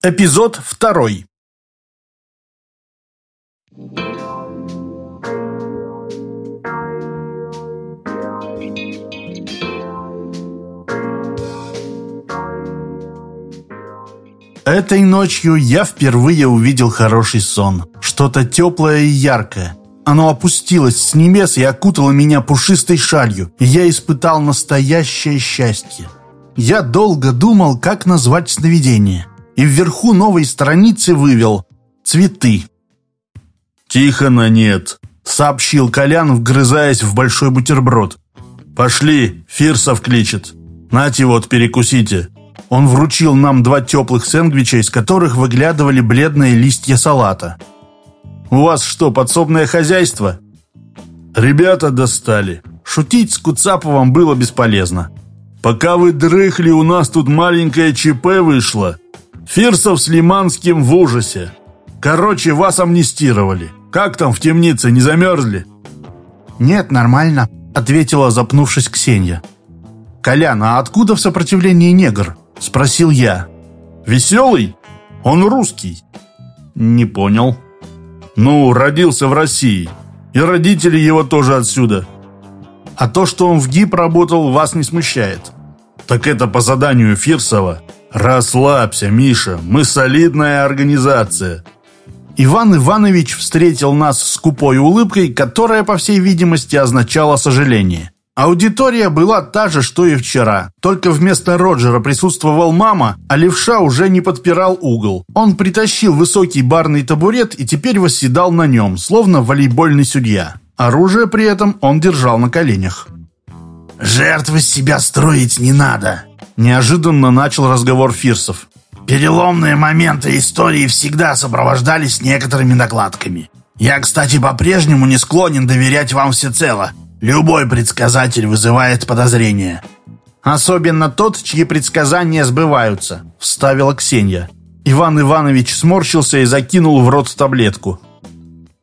Эпизод второй. Этой ночью я впервые увидел хороший сон. Что-то теплое и яркое. Оно опустилось с небес и окутало меня пушистой шалью, и я испытал настоящее счастье. Я долго думал, как назвать сновидение, и вверху новой страницы вывел «Цветы». «Тихона нет», — сообщил Колян, вгрызаясь в большой бутерброд. «Пошли, Фирсов кличет. Нате вот, перекусите». Он вручил нам два теплых сэндвича, из которых выглядывали бледные листья салата. «У вас что, подсобное хозяйство?» «Ребята достали. Шутить с Куцаповым было бесполезно. Пока вы дрыхли, у нас тут маленькое ЧП вышло. Фирсов с Лиманским в ужасе. Короче, вас амнистировали. Как там в темнице, не замерзли?» «Нет, нормально», — ответила, запнувшись Ксения. «Колян, а откуда в сопротивлении негр?» — спросил я. «Веселый? Он русский». «Не понял». «Ну, родился в России. И родители его тоже отсюда». «А то, что он в ГИП работал, вас не смущает?» «Так это по заданию Фирсова. Расслабься, Миша, мы солидная организация». Иван Иванович встретил нас с купой улыбкой, которая, по всей видимости, означала сожаление. Аудитория была та же, что и вчера. Только вместо Роджера присутствовал мама, а левша уже не подпирал угол. Он притащил высокий барный табурет и теперь восседал на нем, словно волейбольный судья. Оружие при этом он держал на коленях. «Жертвы себя строить не надо», – неожиданно начал разговор Фирсов. «Переломные моменты истории всегда сопровождались некоторыми накладками. Я, кстати, по-прежнему не склонен доверять вам всецело. Любой предсказатель вызывает подозрения. Особенно тот, чьи предсказания сбываются, вставила Ксения. Иван Иванович сморщился и закинул в рот таблетку.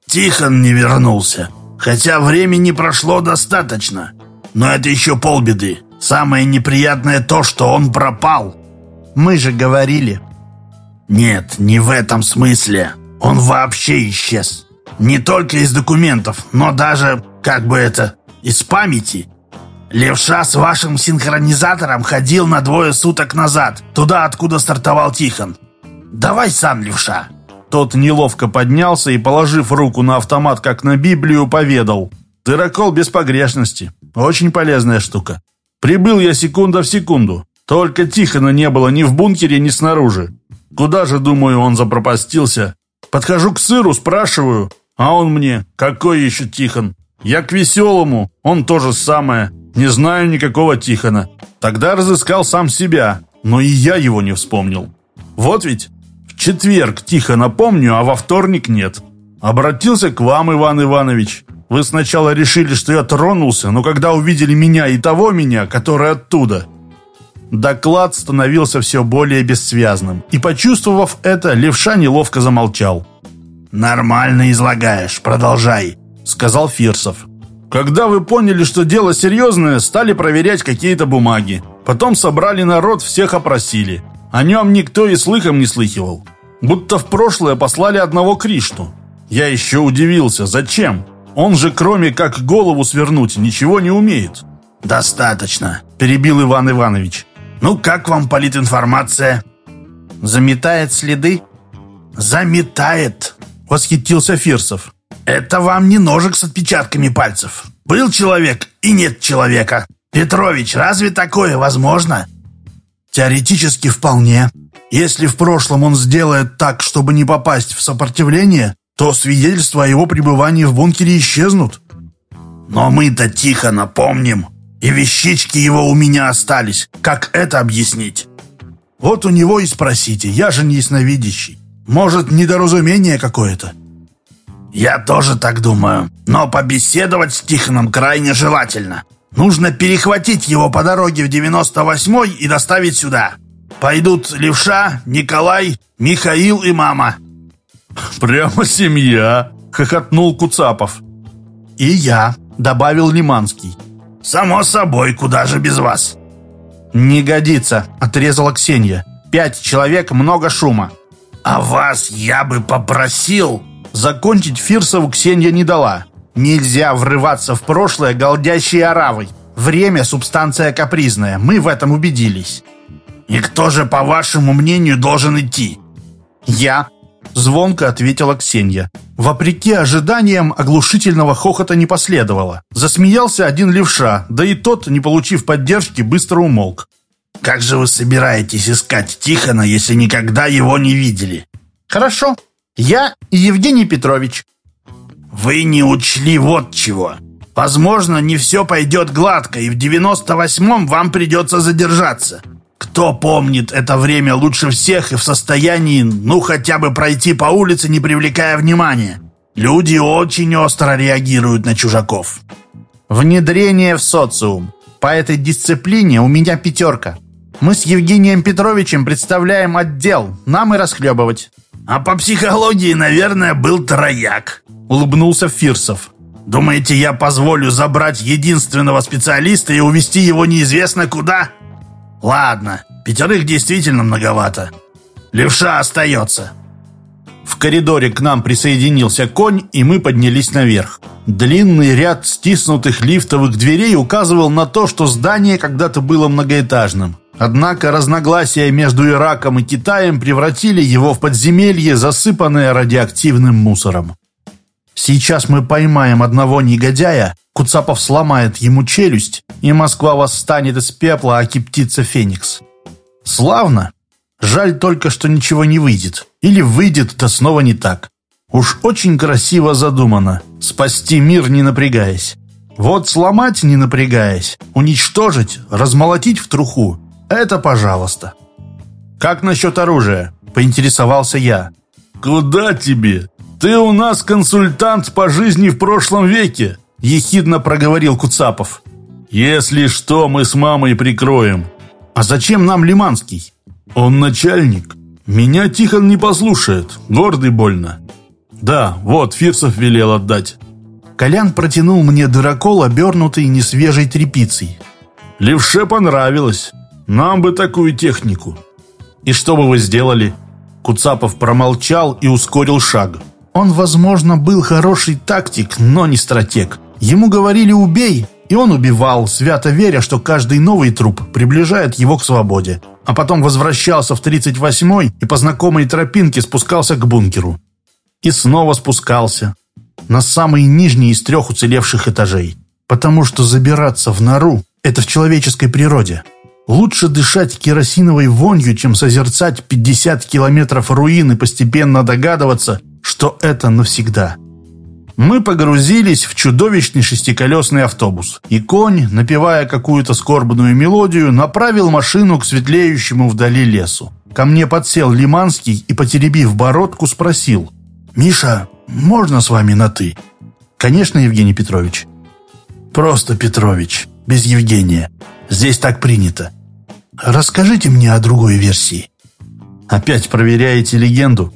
Тихон не вернулся. Хотя времени прошло достаточно. Но это еще полбеды. Самое неприятное то, что он пропал. Мы же говорили. Нет, не в этом смысле. Он вообще исчез. Не только из документов, но даже, как бы это, из памяти. Левша с вашим синхронизатором ходил на двое суток назад, туда, откуда стартовал Тихон. Давай сам, Левша. Тот неловко поднялся и, положив руку на автомат, как на Библию, поведал. Дырокол без погрешности. Очень полезная штука. Прибыл я секунда в секунду. Только Тихона не было ни в бункере, ни снаружи. Куда же, думаю, он запропастился? Подхожу к сыру, спрашиваю, а он мне, какой еще Тихон? Я к веселому, он то же самое. Не знаю никакого Тихона. Тогда разыскал сам себя, но и я его не вспомнил. Вот ведь в четверг Тихона помню, а во вторник нет. Обратился к вам, Иван Иванович. Вы сначала решили, что я тронулся, но когда увидели меня и того меня, который оттуда... Доклад становился все более бессвязным, и, почувствовав это, левша неловко замолчал. «Нормально излагаешь, продолжай», сказал Фирсов. Когда вы поняли, что дело серьезное, стали проверять какие-то бумаги. Потом собрали народ, всех опросили. О нем никто и слыхом не слыхивал. Будто в прошлое послали одного Кришну. Я еще удивился, зачем? Он же кроме как голову свернуть ничего не умеет. «Достаточно», – перебил Иван Иванович. «Ну, как вам политинформация?» «Заметает следы?» «Заметает», – восхитился Фирсов. Это вам не ножик с отпечатками пальцев. Был человек и нет человека. Петрович, разве такое возможно? Теоретически вполне. Если в прошлом он сделает так, чтобы не попасть в сопротивление, то свидетельства о его пребывании в бункере исчезнут. Но мы-то тихо напомним. И вещички его у меня остались. Как это объяснить? Вот у него и спросите. Я же не ясновидящий. Может, недоразумение какое-то? «Я тоже так думаю. Но побеседовать с Тихоном крайне желательно. Нужно перехватить его по дороге в 98-й и доставить сюда. Пойдут Левша, Николай, Михаил и мама». «Прямо семья!» — хохотнул Куцапов. «И я», — добавил Лиманский. «Само собой, куда же без вас?» «Не годится», — отрезала Ксения. «Пять человек, много шума. А вас я бы попросил...» Закончить Фирсову Ксения не дала. Нельзя врываться в прошлое голдящей оравой. Время – субстанция капризная, мы в этом убедились. «И кто же, по вашему мнению, должен идти?» «Я», – звонко ответила Ксения. Вопреки ожиданиям, оглушительного хохота не последовало. Засмеялся один левша, да и тот, не получив поддержки, быстро умолк. «Как же вы собираетесь искать Тихона, если никогда его не видели?» «Хорошо. Я Евгений Петрович». «Вы не учли вот чего. Возможно, не все пойдет гладко, и в девяносто восьмом вам придется задержаться. Кто помнит это время лучше всех и в состоянии, ну, хотя бы пройти по улице, не привлекая внимания? Люди очень остро реагируют на чужаков». «Внедрение в социум. По этой дисциплине у меня пятерка. Мы с Евгением Петровичем представляем отдел, нам и расхлебывать». «А по психологии, наверное, был трояк», — улыбнулся Фирсов. «Думаете, я позволю забрать единственного специалиста и увезти его неизвестно куда?» «Ладно, пятерых действительно многовато. Левша остается». В коридоре к нам присоединился конь, и мы поднялись наверх. Длинный ряд стиснутых лифтовых дверей указывал на то, что здание когда-то было многоэтажным. Однако разногласия между Ираком и Китаем превратили его в подземелье, засыпанное радиоактивным мусором. Сейчас мы поймаем одного негодяя, Куцапов сломает ему челюсть, и Москва восстанет из пепла, а киптится Феникс. Славно. Жаль только, что ничего не выйдет. Или выйдет, да снова не так. Уж очень красиво задумано. Спасти мир, не напрягаясь. Вот сломать, не напрягаясь, уничтожить, размолотить в труху это пожалуйста. Как насчет оружия? Поинтересовался я. Куда тебе? Ты у нас консультант по жизни в прошлом веке, ехидно проговорил Куцапов. Если что, мы с мамой прикроем. А зачем нам Лиманский? Он начальник. Меня Тихон не послушает. Гордый больно. Да, вот, Фирсов велел отдать. Колян протянул мне дырокол, обернутый несвежей тряпицей. Левше понравилось. Нам бы такую технику. И что бы вы сделали? Куцапов промолчал и ускорил шаг. Он, возможно, был хороший тактик, но не стратег. Ему говорили «убей», и он убивал, свято веря, что каждый новый труп приближает его к свободе. А потом возвращался в 38-й и по знакомой тропинке спускался к бункеру. И снова спускался. На самый нижний из трех уцелевших этажей. Потому что забираться в нору – это в человеческой природе. Лучше дышать керосиновой вонью, чем созерцать 50 километров руин и постепенно догадываться, что это навсегда. Мы погрузились в чудовищный шестиколесный автобус, и конь, напевая какую-то скорбную мелодию, направил машину к светлеющему вдали лесу. Ко мне подсел Лиманский и, потеребив бородку, спросил, «Миша, можно с вами на «ты»?» «Конечно, Евгений Петрович». «Просто Петрович, без Евгения. Здесь так принято. Расскажите мне о другой версии. Опять проверяете легенду?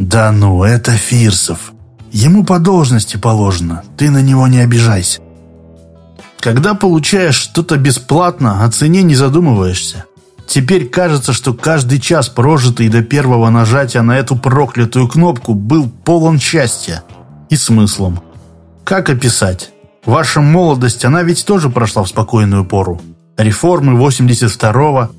Да ну, это Фирсов. Ему по должности положено. Ты на него не обижайся. Когда получаешь что-то бесплатно, о цене не задумываешься. Теперь кажется, что каждый час, прожитый до первого нажатия на эту проклятую кнопку, был полон счастья и смыслом. Как описать? Ваша молодость, она ведь тоже прошла в спокойную пору реформы 82-го,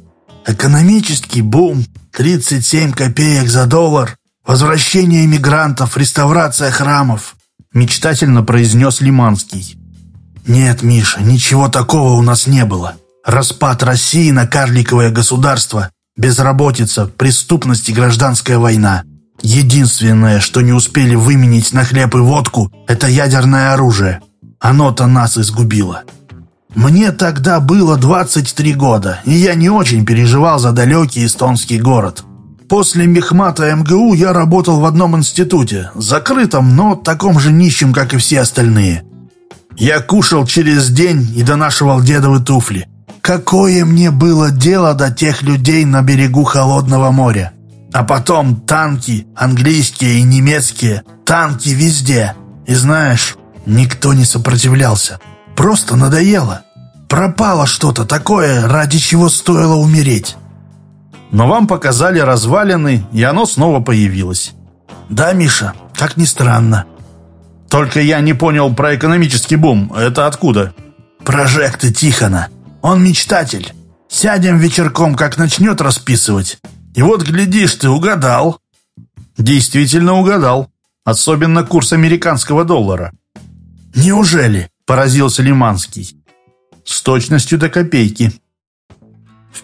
экономический бум, 37 копеек за доллар, возвращение иммигрантов, реставрация храмов», мечтательно произнес Лиманский. «Нет, Миша, ничего такого у нас не было. Распад России на карликовое государство, безработица, преступность и гражданская война. Единственное, что не успели выменить на хлеб и водку, это ядерное оружие. Оно-то нас изгубило». Мне тогда было 23 года, и я не очень переживал за далекий эстонский город. После мехмата МГУ я работал в одном институте, закрытом, но таком же нищем, как и все остальные. Я кушал через день и донашивал дедовы туфли. Какое мне было дело до тех людей на берегу холодного моря? А потом танки, английские и немецкие, танки везде. И знаешь, никто не сопротивлялся. Просто надоело. Пропало что-то такое, ради чего стоило умереть. Но вам показали развалины, и оно снова появилось. Да, Миша, как ни странно. Только я не понял про экономический бум. Это откуда? Прожекты Тихона. Он мечтатель. Сядем вечерком, как начнет расписывать. И вот, глядишь, ты угадал. Действительно угадал. Особенно курс американского доллара. Неужели? Поразился Лиманский. С точностью до копейки.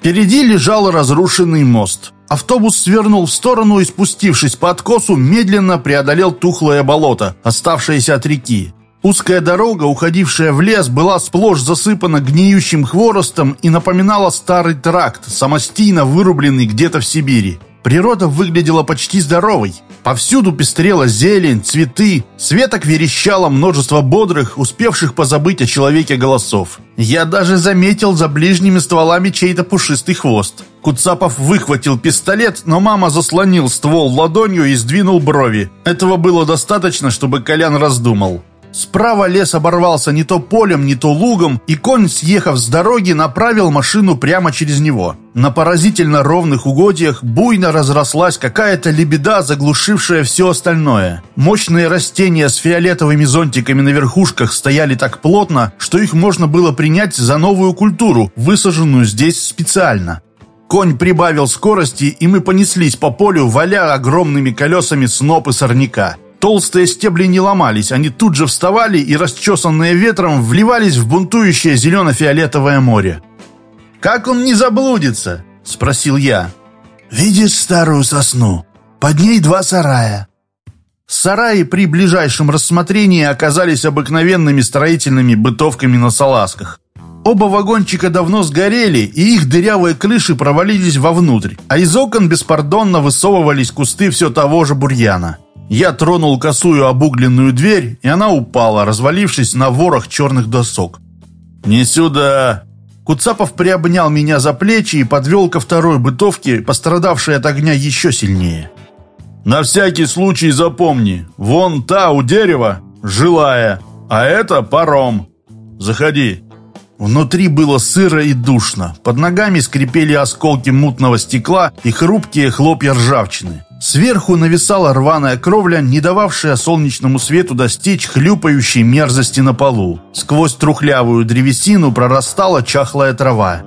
Впереди лежал разрушенный мост. Автобус свернул в сторону и, спустившись по откосу, медленно преодолел тухлое болото, оставшееся от реки. Узкая дорога, уходившая в лес, была сплошь засыпана гниющим хворостом и напоминала старый тракт, самостийно вырубленный где-то в Сибири. Природа выглядела почти здоровой. Повсюду пестрела зелень, цветы, светок верещало множество бодрых, успевших позабыть о человеке голосов. Я даже заметил за ближними стволами чей-то пушистый хвост. Куцапов выхватил пистолет, но мама заслонил ствол ладонью и сдвинул брови. Этого было достаточно, чтобы Колян раздумал. Справа лес оборвался не то полем, не то лугом, и конь, съехав с дороги, направил машину прямо через него. На поразительно ровных угодьях буйно разрослась какая-то лебеда, заглушившая все остальное. Мощные растения с фиолетовыми зонтиками на верхушках стояли так плотно, что их можно было принять за новую культуру, высаженную здесь специально. Конь прибавил скорости, и мы понеслись по полю, валя огромными колесами снопы сорняка. Толстые стебли не ломались, они тут же вставали и, расчесанные ветром, вливались в бунтующее зелено-фиолетовое море. «Как он не заблудится?» – спросил я. «Видишь старую сосну? Под ней два сарая». Сараи при ближайшем рассмотрении оказались обыкновенными строительными бытовками на салазках. Оба вагончика давно сгорели, и их дырявые крыши провалились вовнутрь, а из окон беспардонно высовывались кусты все того же бурьяна. Я тронул косую обугленную дверь, и она упала, развалившись на ворох черных досок. «Не сюда!» Куцапов приобнял меня за плечи и подвел ко второй бытовке, пострадавшей от огня еще сильнее. «На всякий случай запомни, вон та у дерева жилая, а это паром. Заходи». Внутри было сыро и душно. Под ногами скрипели осколки мутного стекла и хрупкие хлопья ржавчины. Сверху нависала рваная кровля, не дававшая солнечному свету достичь хлюпающей мерзости на полу. Сквозь трухлявую древесину прорастала чахлая трава.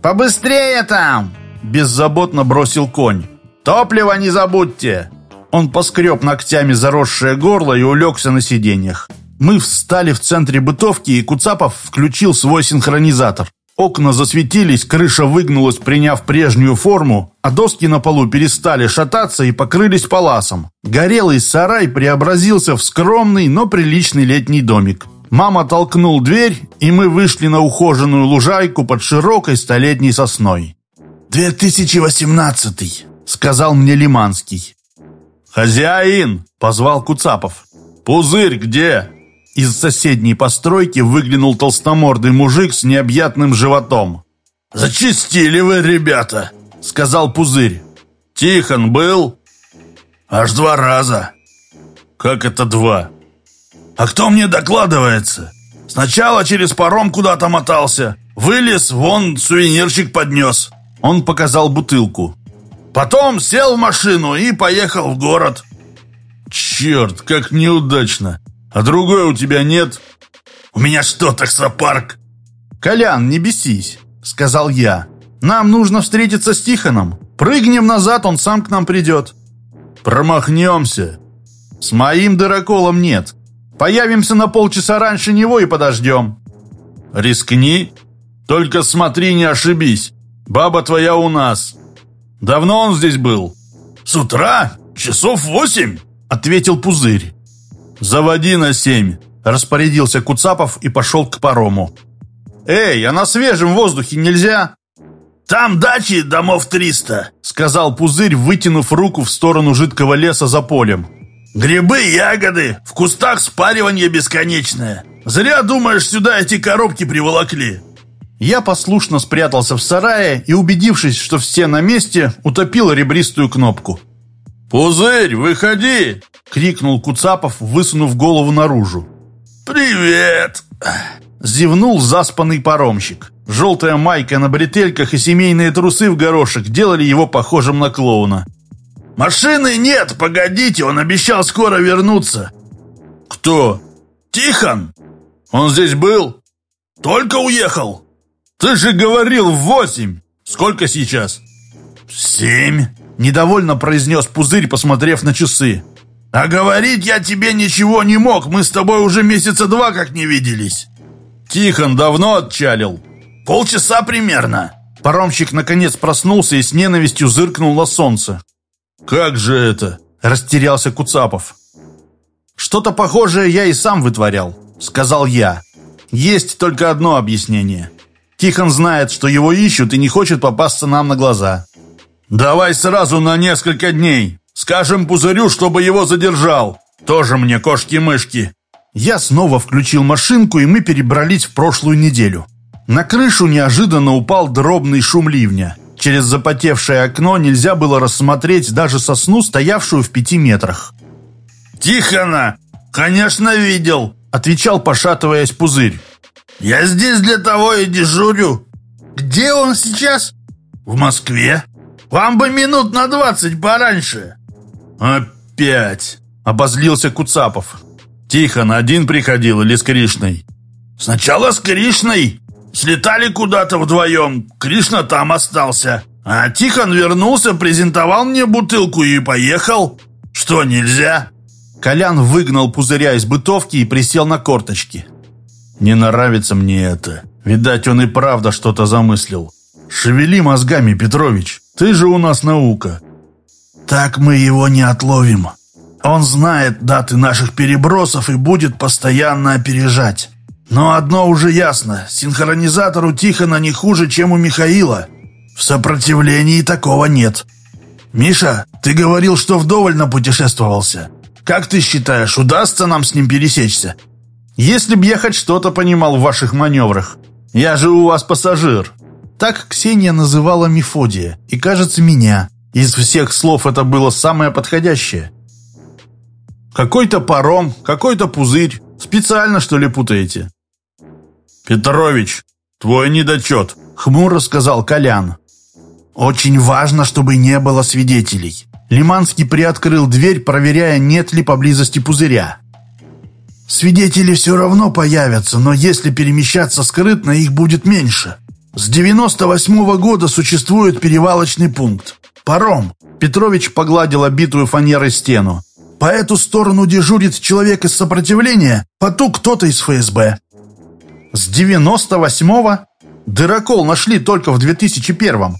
«Побыстрее там!» – беззаботно бросил конь. «Топливо не забудьте!» Он поскреб ногтями заросшее горло и улегся на сиденьях. Мы встали в центре бытовки, и Куцапов включил свой синхронизатор. Окна засветились, крыша выгнулась, приняв прежнюю форму, а доски на полу перестали шататься и покрылись паласом. Горелый сарай преобразился в скромный, но приличный летний домик. Мама толкнул дверь, и мы вышли на ухоженную лужайку под широкой столетней сосной. «2018», — сказал мне Лиманский. «Хозяин!» — позвал Куцапов. «Пузырь где?» Из соседней постройки выглянул толстомордый мужик с необъятным животом. «Зачистили вы, ребята!» — сказал Пузырь. «Тихон был?» «Аж два раза». «Как это два?» «А кто мне докладывается? Сначала через паром куда-то мотался. Вылез, вон сувенирчик поднес». Он показал бутылку. «Потом сел в машину и поехал в город». «Черт, как неудачно! А другой у тебя нет?» «У меня что, таксопарк?» «Колян, не бесись», — сказал я. «Нам нужно встретиться с Тихоном. Прыгнем назад, он сам к нам придет». «Промахнемся». «С моим дыроколом нет. Появимся на полчаса раньше него и подождем». «Рискни. Только смотри, не ошибись. Баба твоя у нас. Давно он здесь был?» «С утра? Часов восемь?» — ответил Пузырь. «Заводи на семь», – распорядился Куцапов и пошел к парому. «Эй, а на свежем воздухе нельзя?» «Там дачи домов триста», – сказал Пузырь, вытянув руку в сторону жидкого леса за полем. «Грибы, ягоды, в кустах спаривание бесконечное. Зря, думаешь, сюда эти коробки приволокли». Я послушно спрятался в сарае и, убедившись, что все на месте, утопил ребристую кнопку. «Пузырь, выходи!» — крикнул Куцапов, высунув голову наружу. «Привет!» — зевнул заспанный паромщик. Желтая майка на бретельках и семейные трусы в горошек делали его похожим на клоуна. «Машины нет, погодите, он обещал скоро вернуться». «Кто?» «Тихон». «Он здесь был?» «Только уехал». «Ты же говорил в восемь! Сколько сейчас?» «Семь», — недовольно произнес Пузырь, посмотрев на часы. «А говорить я тебе ничего не мог, мы с тобой уже месяца два как не виделись». «Тихон давно отчалил?» «Полчаса примерно». Паромщик наконец проснулся и с ненавистью зыркнул на солнце. «Как же это?» – растерялся Куцапов. «Что-то похожее я и сам вытворял», – сказал я. «Есть только одно объяснение. Тихон знает, что его ищут и не хочет попасться нам на глаза. Давай сразу на несколько дней. Скажем Пузырю, чтобы его задержал. Тоже мне кошки-мышки. Я снова включил машинку, и мы перебрались в прошлую неделю. На крышу неожиданно упал дробный шум ливня. Через запотевшее окно нельзя было рассмотреть даже сосну, стоявшую в пяти метрах. «Тихона! Конечно, видел!» — отвечал, пошатываясь пузырь. «Я здесь для того и дежурю. Где он сейчас?» «В Москве». «Вам бы минут на двадцать пораньше». «Опять!» — обозлился Куцапов. «Тихон один приходил или с Кришной?» «Сначала с Кришной. Слетали куда-то вдвоем. Кришна там остался. А Тихон вернулся, презентовал мне бутылку и поехал. Что, нельзя?» Колян выгнал пузыря из бытовки и присел на корточки. «Не нравится мне это. Видать, он и правда что-то замыслил. Шевели мозгами, Петрович. Ты же у нас наука». «Так мы его не отловим. Он знает даты наших перебросов и будет постоянно опережать. Но одно уже ясно. Синхронизатор у Тихона не хуже, чем у Михаила. В сопротивлении такого нет. Миша, ты говорил, что вдоволь напутешествовался. Как ты считаешь, удастся нам с ним пересечься?» Если б я хоть что-то понимал в ваших маневрах. Я же у вас пассажир». Так Ксения называла Мефодия, и, кажется, меня. Из всех слов это было самое подходящее. Какой-то паром, какой-то пузырь. Специально, что ли, путаете? «Петрович, твой недочет», — хмуро сказал Колян. «Очень важно, чтобы не было свидетелей». Лиманский приоткрыл дверь, проверяя, нет ли поблизости пузыря. Свидетели все равно появятся, но если перемещаться скрытно, их будет меньше. С 98-го года существует перевалочный пункт. Паром. Петрович погладил обитую фанерой стену. По эту сторону дежурит человек из сопротивления, по ту кто-то из ФСБ. С 98-го? Дырокол нашли только в 2001-м.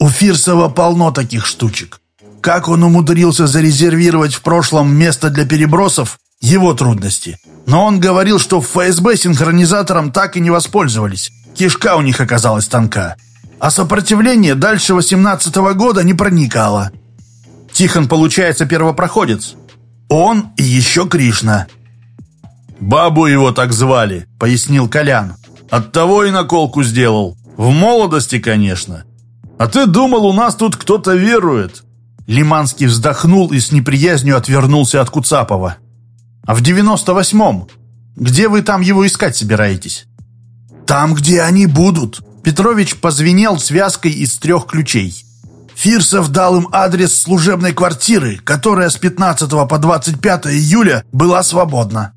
У Фирсова полно таких штучек. Как он умудрился зарезервировать в прошлом место для перебросов, его трудности. Но он говорил, что в ФСБ синхронизатором так и не воспользовались. Кишка у них оказалась тонка. А сопротивление дальше 18 -го года не проникало. Тихон, получается, первопроходец. Он и еще Кришна. «Бабу его так звали», — пояснил Колян. «Оттого и наколку сделал. В молодости, конечно. А ты думал, у нас тут кто-то верует?» Лиманский вздохнул и с неприязнью отвернулся от Куцапова. А в девяносто восьмом? Где вы там его искать собираетесь? Там, где они будут. Петрович позвенел связкой из трех ключей. Фирсов дал им адрес служебной квартиры, которая с 15 по 25 июля была свободна.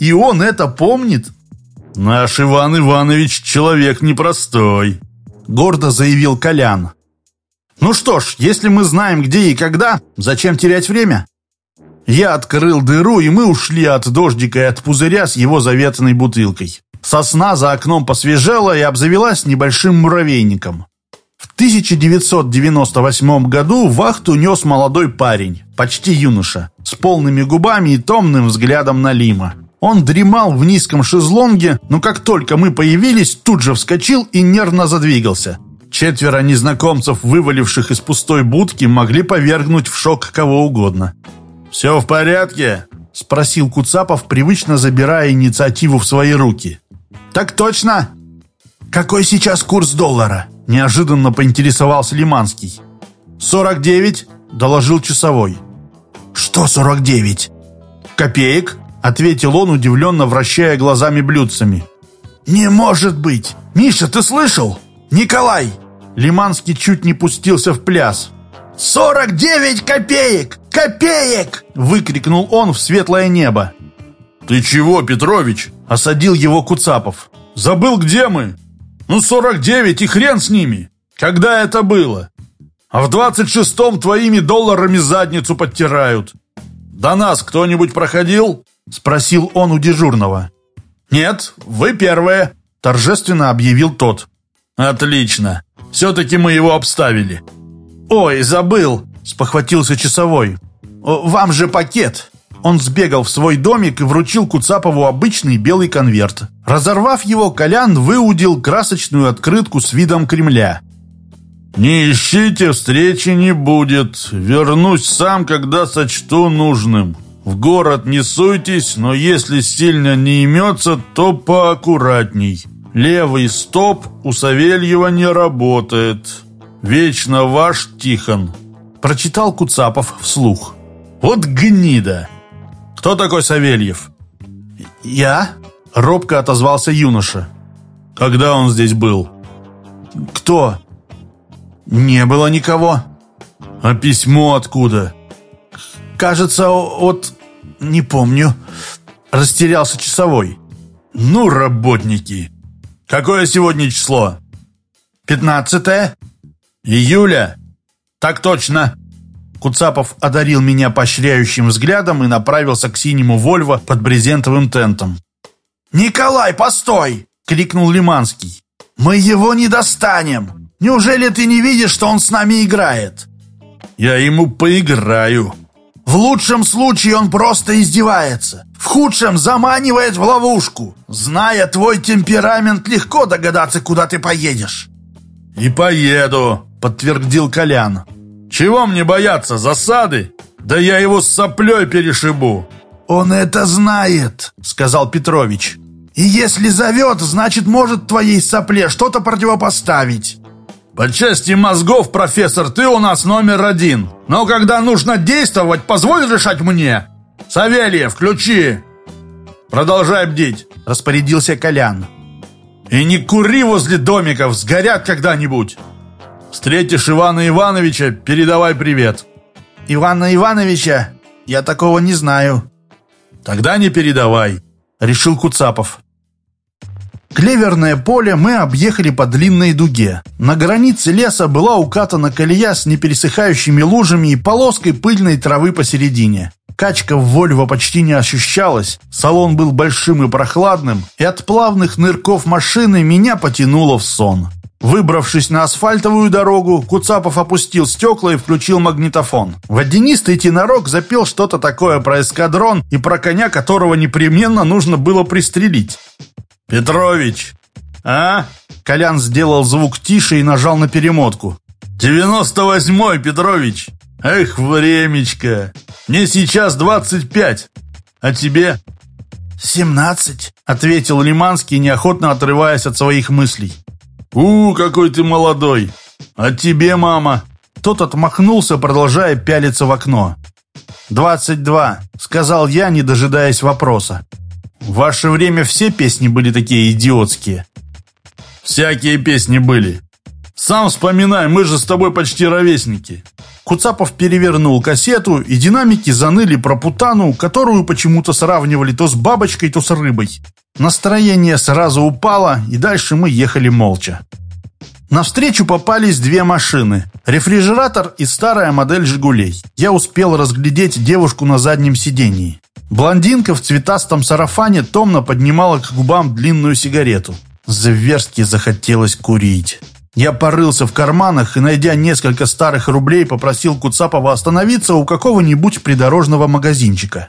И он это помнит? Наш Иван Иванович человек непростой, гордо заявил Колян. Ну что ж, если мы знаем где и когда, зачем терять время? Я открыл дыру, и мы ушли от дождика и от пузыря с его заветной бутылкой. Сосна за окном посвежела и обзавелась небольшим муравейником. В 1998 году вахту нес молодой парень, почти юноша, с полными губами и томным взглядом на Лима. Он дремал в низком шезлонге, но как только мы появились, тут же вскочил и нервно задвигался. Четверо незнакомцев, вываливших из пустой будки, могли повергнуть в шок кого угодно. «Все в порядке?» – спросил Куцапов, привычно забирая инициативу в свои руки. «Так точно!» «Какой сейчас курс доллара?» – неожиданно поинтересовался Лиманский. «Сорок девять», – доложил часовой. «Что сорок девять?» «Копеек», – ответил он, удивленно вращая глазами блюдцами. «Не может быть! Миша, ты слышал? Николай!» Лиманский чуть не пустился в пляс. «Сорок девять копеек! Копеек!» Выкрикнул он в светлое небо. «Ты чего, Петрович?» Осадил его Куцапов. «Забыл, где мы? Ну, сорок девять и хрен с ними! Когда это было? А в двадцать шестом твоими долларами задницу подтирают. До нас кто-нибудь проходил?» Спросил он у дежурного. «Нет, вы первые», торжественно объявил тот. «Отлично. Все-таки мы его обставили». «Ой, забыл», — спохватился часовой. «Вам же пакет». Он сбегал в свой домик и вручил Куцапову обычный белый конверт. Разорвав его, Колян выудил красочную открытку с видом Кремля. «Не ищите, встречи не будет. Вернусь сам, когда сочту нужным. В город не суйтесь, но если сильно не имется, то поаккуратней. Левый стоп у Савельева не работает. Вечно ваш Тихон». Прочитал Куцапов вслух. «Вот гнида!» «Кто такой Савельев?» «Я?» — робко отозвался юноша. «Когда он здесь был?» «Кто?» «Не было никого». «А письмо откуда?» «Кажется, от... не помню». Растерялся часовой. «Ну, работники! Какое сегодня число?» «Пятнадцатое». «Июля?» «Так точно». Куцапов одарил меня поощряющим взглядом и направился к синему «Вольво» под брезентовым тентом. «Николай, постой!» — крикнул Лиманский. «Мы его не достанем! Неужели ты не видишь, что он с нами играет?» «Я ему поиграю». «В лучшем случае он просто издевается, в худшем заманивает в ловушку. Зная твой темперамент, легко догадаться, куда ты поедешь». «И поеду», — подтвердил Колян. «Чего мне бояться, засады? Да я его с соплей перешибу». «Он это знает», — сказал Петрович. «И если зовет, значит, может твоей сопле что-то противопоставить». «По части мозгов, профессор, ты у нас номер один. Но когда нужно действовать, позволь решать мне. Савельев, включи!» «Продолжай бдить», — распорядился Колян. «И не кури возле домиков, сгорят когда-нибудь. Встретишь Ивана Ивановича, передавай привет». «Ивана Ивановича? Я такого не знаю». «Тогда не передавай», — решил Куцапов. Клеверное поле мы объехали по длинной дуге. На границе леса была укатана колея с непересыхающими лужами и полоской пыльной травы посередине. Качка в Вольво почти не ощущалась, салон был большим и прохладным, и от плавных нырков машины меня потянуло в сон. Выбравшись на асфальтовую дорогу, Куцапов опустил стекла и включил магнитофон. Водянистый тенорок запел что-то такое про эскадрон и про коня, которого непременно нужно было пристрелить. «Петрович!» «А?» Колян сделал звук тише и нажал на перемотку. «Девяносто восьмой, Петрович! Эх, времечко! Мне сейчас двадцать пять, а тебе?» «Семнадцать», — ответил Лиманский, неохотно отрываясь от своих мыслей. «У, какой ты молодой! А тебе, мама?» Тот отмахнулся, продолжая пялиться в окно. «Двадцать два», — сказал я, не дожидаясь вопроса. В ваше время все песни были такие идиотские. Всякие песни были. Сам вспоминай, мы же с тобой почти ровесники. Куцапов перевернул кассету, и динамики заныли про путану, которую почему-то сравнивали то с бабочкой, то с рыбой. Настроение сразу упало, и дальше мы ехали молча. Навстречу попались две машины. Рефрижератор и старая модель «Жигулей». Я успел разглядеть девушку на заднем сидении. Блондинка в цветастом сарафане томно поднимала к губам длинную сигарету. Зверски захотелось курить. Я порылся в карманах и, найдя несколько старых рублей, попросил Куцапова остановиться у какого-нибудь придорожного магазинчика.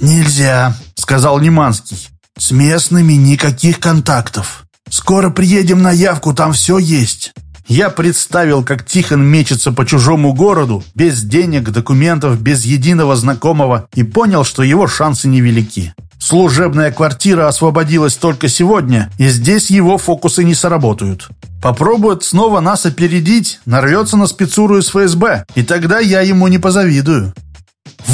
«Нельзя», — сказал Неманский. «С местными никаких контактов. Скоро приедем на явку, там все есть». Я представил, как Тихон мечется по чужому городу, без денег, документов, без единого знакомого, и понял, что его шансы невелики. Служебная квартира освободилась только сегодня, и здесь его фокусы не сработают. Попробует снова нас опередить, нарвется на спецуру из ФСБ, и тогда я ему не позавидую.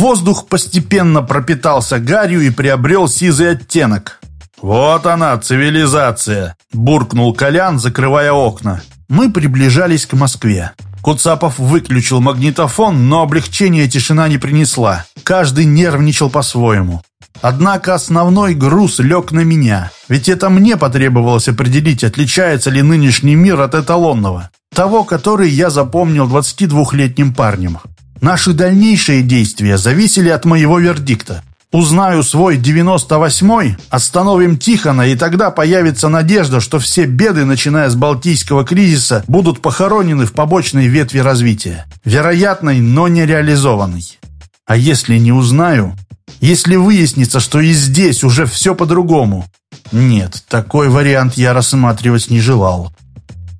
Воздух постепенно пропитался гарью и приобрел сизый оттенок. «Вот она, цивилизация!» – буркнул Колян, закрывая окна. Мы приближались к Москве. Куцапов выключил магнитофон, но облегчения тишина не принесла. Каждый нервничал по-своему. Однако основной груз лег на меня, ведь это мне потребовалось определить, отличается ли нынешний мир от эталонного, того, который я запомнил 22-летним парнем. Наши дальнейшие действия зависели от моего вердикта. Узнаю свой 98-й, остановим Тихона, и тогда появится надежда, что все беды, начиная с Балтийского кризиса, будут похоронены в побочной ветви развития. Вероятной, но не реализованной. А если не узнаю? Если выяснится, что и здесь уже все по-другому? Нет, такой вариант я рассматривать не желал.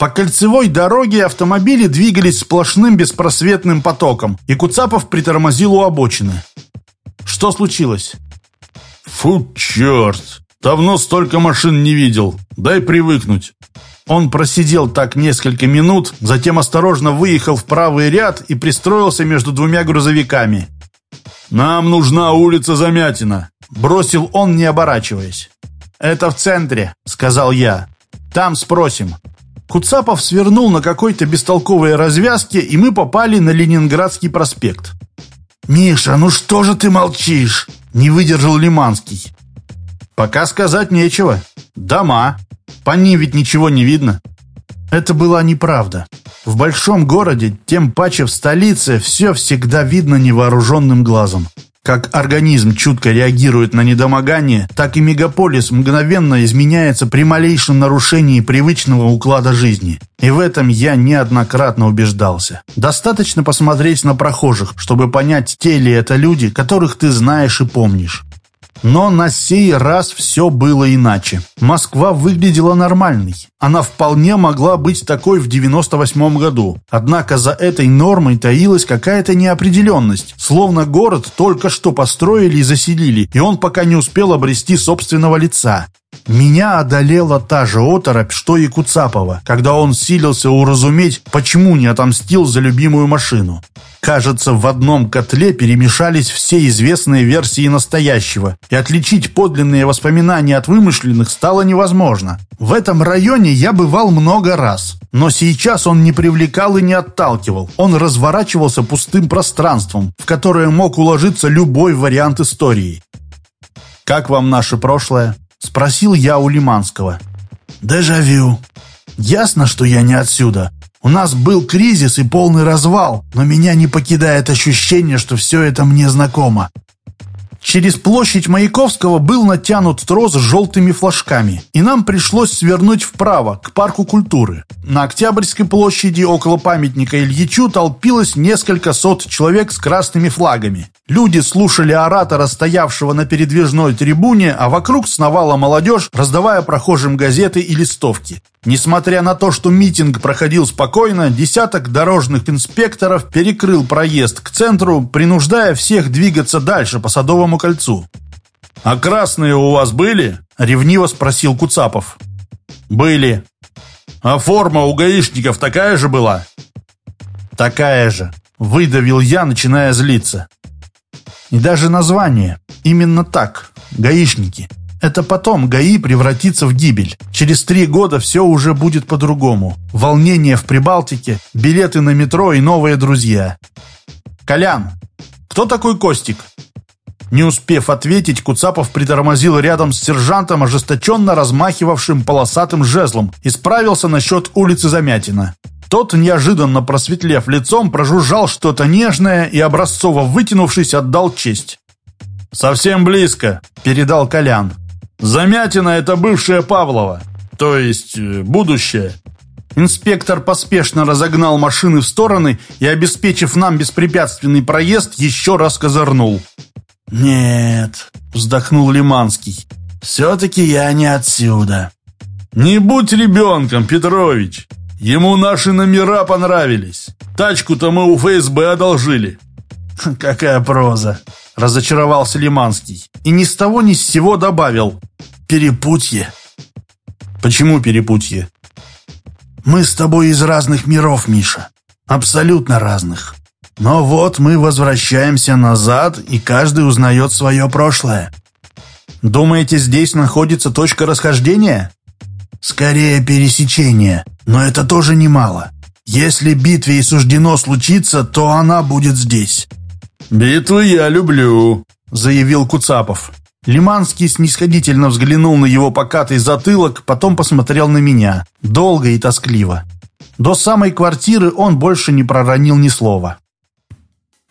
По кольцевой дороге автомобили двигались сплошным беспросветным потоком, и Куцапов притормозил у обочины. Что случилось? Фу, черт! Давно столько машин не видел. Дай привыкнуть. Он просидел так несколько минут, затем осторожно выехал в правый ряд и пристроился между двумя грузовиками. «Нам нужна улица Замятина», — бросил он, не оборачиваясь. «Это в центре», — сказал я. «Там спросим». Куцапов свернул на какой-то бестолковой развязке, и мы попали на Ленинградский проспект. «Миша, ну что же ты молчишь?» — не выдержал Лиманский. «Пока сказать нечего. Дома. По ним ведь ничего не видно». Это была неправда. В большом городе, тем паче в столице, все всегда видно невооруженным глазом. Как организм чутко реагирует на недомогание, так и мегаполис мгновенно изменяется при малейшем нарушении привычного уклада жизни. И в этом я неоднократно убеждался. Достаточно посмотреть на прохожих, чтобы понять, те ли это люди, которых ты знаешь и помнишь. Но на сей раз все было иначе. Москва выглядела нормальной. Она вполне могла быть такой в 98 году. Однако за этой нормой таилась какая-то неопределенность. Словно город только что построили и заселили, и он пока не успел обрести собственного лица. Меня одолела та же оторопь, что и Куцапова, когда он силился уразуметь, почему не отомстил за любимую машину. Кажется, в одном котле перемешались все известные версии настоящего, и отличить подлинные воспоминания от вымышленных стало невозможно. В этом районе я бывал много раз, но сейчас он не привлекал и не отталкивал. Он разворачивался пустым пространством, в которое мог уложиться любой вариант истории. «Как вам наше прошлое?» – спросил я у Лиманского. «Дежавю. Ясно, что я не отсюда, у нас был кризис и полный развал, но меня не покидает ощущение, что все это мне знакомо. Через площадь Маяковского был натянут трос с желтыми флажками, и нам пришлось свернуть вправо, к парку культуры. На Октябрьской площади около памятника Ильичу толпилось несколько сот человек с красными флагами. Люди слушали оратора, стоявшего на передвижной трибуне, а вокруг сновала молодежь, раздавая прохожим газеты и листовки. Несмотря на то, что митинг проходил спокойно, десяток дорожных инспекторов перекрыл проезд к центру, принуждая всех двигаться дальше по Садовому кольцу. «А красные у вас были?» – ревниво спросил Куцапов. «Были». «А форма у гаишников такая же была?» «Такая же», – выдавил я, начиная злиться. И даже название. Именно так. Гаишники. Это потом ГАИ превратится в гибель. Через три года все уже будет по-другому. Волнение в Прибалтике, билеты на метро и новые друзья. «Колян, кто такой Костик?» Не успев ответить, Куцапов притормозил рядом с сержантом, ожесточенно размахивавшим полосатым жезлом, и справился насчет улицы Замятина. Тот, неожиданно просветлев лицом, прожужжал что-то нежное и, образцово вытянувшись, отдал честь. «Совсем близко», — передал Колян. Замятина — это бывшая Павлова, то есть э, будущее. Инспектор поспешно разогнал машины в стороны и, обеспечив нам беспрепятственный проезд, еще раз козырнул. «Нет», — вздохнул Лиманский, — «все-таки я не отсюда». «Не будь ребенком, Петрович. Ему наши номера понравились. Тачку-то мы у ФСБ одолжили». «Какая проза!» — разочаровался Лиманский. И ни с того ни с сего добавил перепутье. Почему перепутье? Мы с тобой из разных миров, Миша. Абсолютно разных. Но вот мы возвращаемся назад, и каждый узнает свое прошлое. Думаете, здесь находится точка расхождения? Скорее пересечение, но это тоже немало. Если битве и суждено случиться, то она будет здесь. «Битвы я люблю», — заявил Куцапов. Лиманский снисходительно взглянул на его покатый затылок, потом посмотрел на меня, долго и тоскливо. До самой квартиры он больше не проронил ни слова.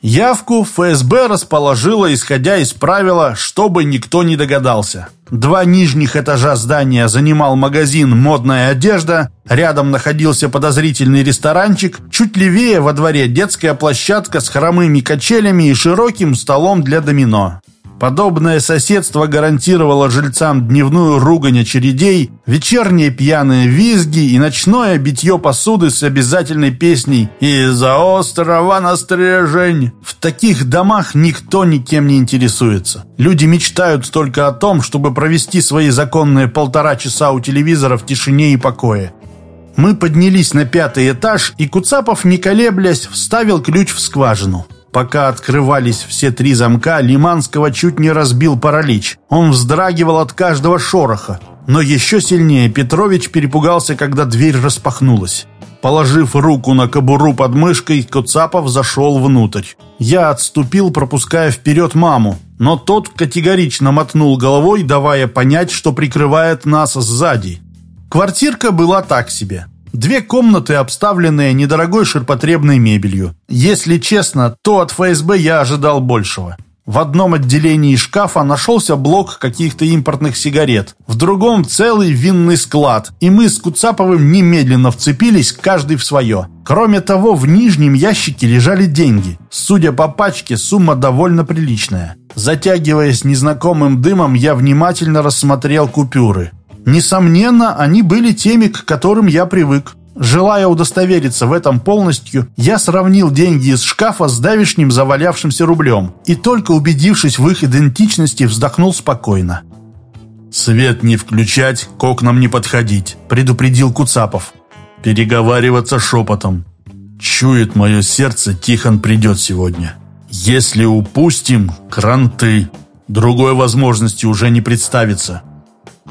Явку ФСБ расположила, исходя из правила, чтобы никто не догадался. Два нижних этажа здания занимал магазин «Модная одежда», рядом находился подозрительный ресторанчик, чуть левее во дворе детская площадка с хромыми качелями и широким столом для домино. Подобное соседство гарантировало жильцам дневную ругань очередей, вечерние пьяные визги и ночное битье посуды с обязательной песней «Из-за острова на стрежень». В таких домах никто никем не интересуется. Люди мечтают только о том, чтобы провести свои законные полтора часа у телевизора в тишине и покое. Мы поднялись на пятый этаж, и Куцапов, не колеблясь, вставил ключ в скважину. Пока открывались все три замка, Лиманского чуть не разбил паралич. Он вздрагивал от каждого шороха. Но еще сильнее Петрович перепугался, когда дверь распахнулась. Положив руку на кобуру под мышкой, Куцапов зашел внутрь. Я отступил, пропуская вперед маму, но тот категорично мотнул головой, давая понять, что прикрывает нас сзади. Квартирка была так себе. Две комнаты, обставленные недорогой ширпотребной мебелью. Если честно, то от ФСБ я ожидал большего. В одном отделении шкафа нашелся блок каких-то импортных сигарет, в другом целый винный склад, и мы с Куцаповым немедленно вцепились каждый в свое. Кроме того, в нижнем ящике лежали деньги. Судя по пачке, сумма довольно приличная. Затягиваясь незнакомым дымом, я внимательно рассмотрел купюры. Несомненно, они были теми, к которым я привык. Желая удостовериться в этом полностью, я сравнил деньги из шкафа с давишним завалявшимся рублем и только убедившись в их идентичности, вздохнул спокойно. «Свет не включать, к окнам не подходить», — предупредил Куцапов. «Переговариваться шепотом. Чует мое сердце, Тихон придет сегодня. Если упустим, кранты. Другой возможности уже не представится.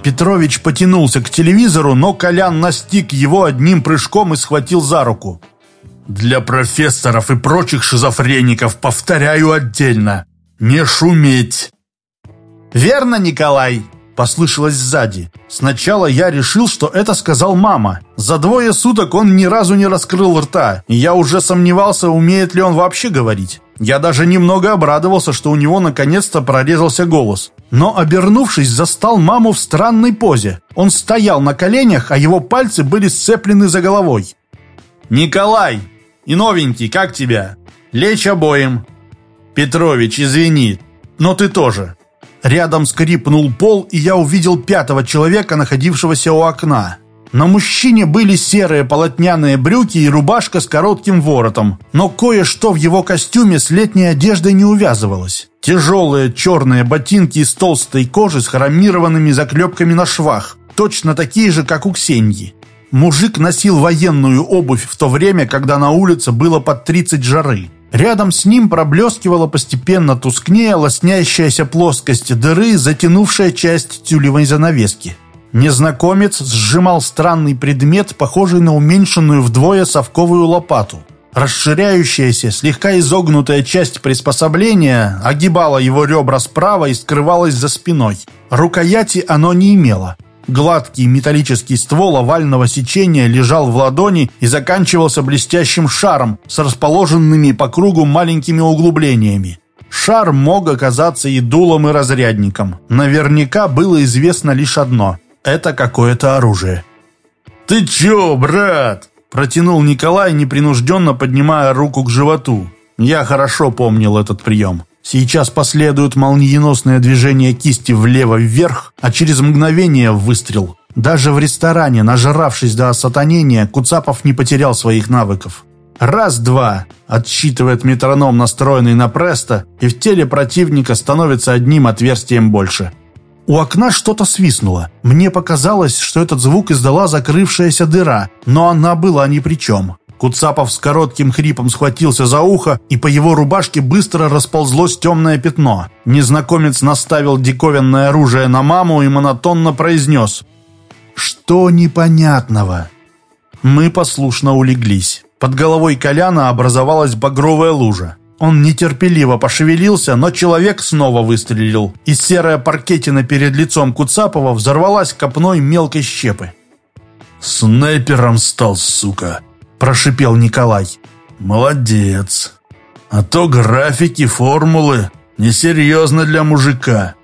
Петрович потянулся к телевизору, но Колян настиг его одним прыжком и схватил за руку. «Для профессоров и прочих шизофреников повторяю отдельно. Не шуметь!» «Верно, Николай!» Послышалось сзади. Сначала я решил, что это сказал мама. За двое суток он ни разу не раскрыл рта, и я уже сомневался, умеет ли он вообще говорить. Я даже немного обрадовался, что у него наконец-то прорезался голос. Но, обернувшись, застал маму в странной позе. Он стоял на коленях, а его пальцы были сцеплены за головой. «Николай! И новенький, как тебя? Лечь обоим!» «Петрович, извини, но ты тоже!» Рядом скрипнул пол, и я увидел пятого человека, находившегося у окна. На мужчине были серые полотняные брюки и рубашка с коротким воротом, но кое-что в его костюме с летней одеждой не увязывалось. Тяжелые черные ботинки из толстой кожи с хромированными заклепками на швах, точно такие же, как у Ксеньи. Мужик носил военную обувь в то время, когда на улице было под 30 жары. Рядом с ним проблескивала постепенно тускнее лоснящаяся плоскость дыры, затянувшая часть тюлевой занавески. Незнакомец сжимал странный предмет, похожий на уменьшенную вдвое совковую лопату. Расширяющаяся, слегка изогнутая часть приспособления огибала его ребра справа и скрывалась за спиной. Рукояти оно не имело. Гладкий металлический ствол овального сечения лежал в ладони и заканчивался блестящим шаром с расположенными по кругу маленькими углублениями. Шар мог оказаться и дулом, и разрядником. Наверняка было известно лишь одно – это какое-то оружие. «Ты чё, брат?» – протянул Николай, непринужденно поднимая руку к животу. Я хорошо помнил этот прием. Сейчас последует молниеносное движение кисти влево-вверх, а через мгновение выстрел. Даже в ресторане, нажравшись до осатанения, Куцапов не потерял своих навыков. Раз-два, отсчитывает метроном, настроенный на престо, и в теле противника становится одним отверстием больше. У окна что-то свистнуло. Мне показалось, что этот звук издала закрывшаяся дыра, но она была ни при чем. Куцапов с коротким хрипом схватился за ухо, и по его рубашке быстро расползлось темное пятно. Незнакомец наставил диковинное оружие на маму и монотонно произнес «Что непонятного?» Мы послушно улеглись. Под головой Коляна образовалась багровая лужа. Он нетерпеливо пошевелился, но человек снова выстрелил, и серая паркетина перед лицом Куцапова взорвалась копной мелкой щепы. «Снайпером стал, сука!» – прошипел Николай. «Молодец! А то графики, формулы несерьезно для мужика».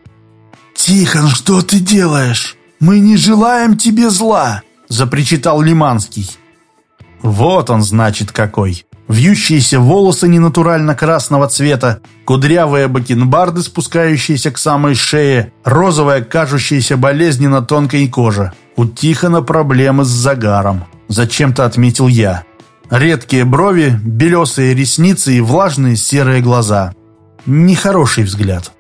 «Тихон, что ты делаешь? Мы не желаем тебе зла!» – запричитал Лиманский. «Вот он, значит, какой!» Вьющиеся волосы ненатурально красного цвета, кудрявые бакенбарды, спускающиеся к самой шее, розовая, кажущаяся болезненно тонкой кожа. У Тихона проблемы с загаром. Зачем-то отметил я. Редкие брови, белесые ресницы и влажные серые глаза. Нехороший взгляд.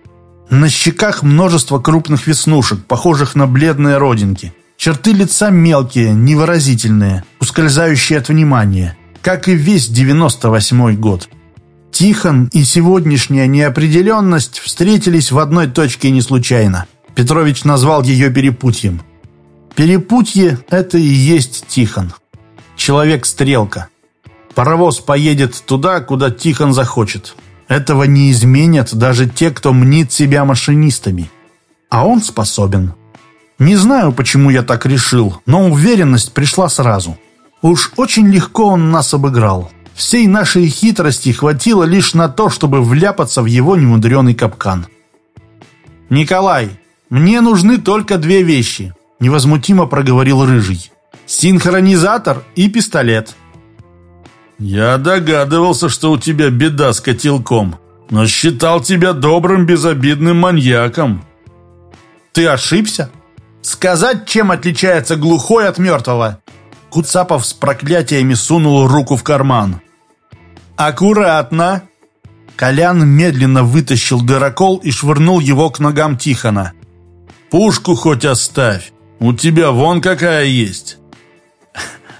На щеках множество крупных веснушек, похожих на бледные родинки. Черты лица мелкие, невыразительные, ускользающие от внимания как и весь 98 год. Тихон и сегодняшняя неопределенность встретились в одной точке не случайно. Петрович назвал ее перепутьем. Перепутье – это и есть Тихон. Человек-стрелка. Паровоз поедет туда, куда Тихон захочет. Этого не изменят даже те, кто мнит себя машинистами. А он способен. Не знаю, почему я так решил, но уверенность пришла сразу. Уж очень легко он нас обыграл. Всей нашей хитрости хватило лишь на то, чтобы вляпаться в его немудреный капкан. «Николай, мне нужны только две вещи», – невозмутимо проговорил Рыжий. «Синхронизатор и пистолет». «Я догадывался, что у тебя беда с котелком, но считал тебя добрым, безобидным маньяком». «Ты ошибся? Сказать, чем отличается глухой от мертвого? Куцапов с проклятиями сунул руку в карман. «Аккуратно!» Колян медленно вытащил дырокол и швырнул его к ногам Тихона. «Пушку хоть оставь, у тебя вон какая есть!»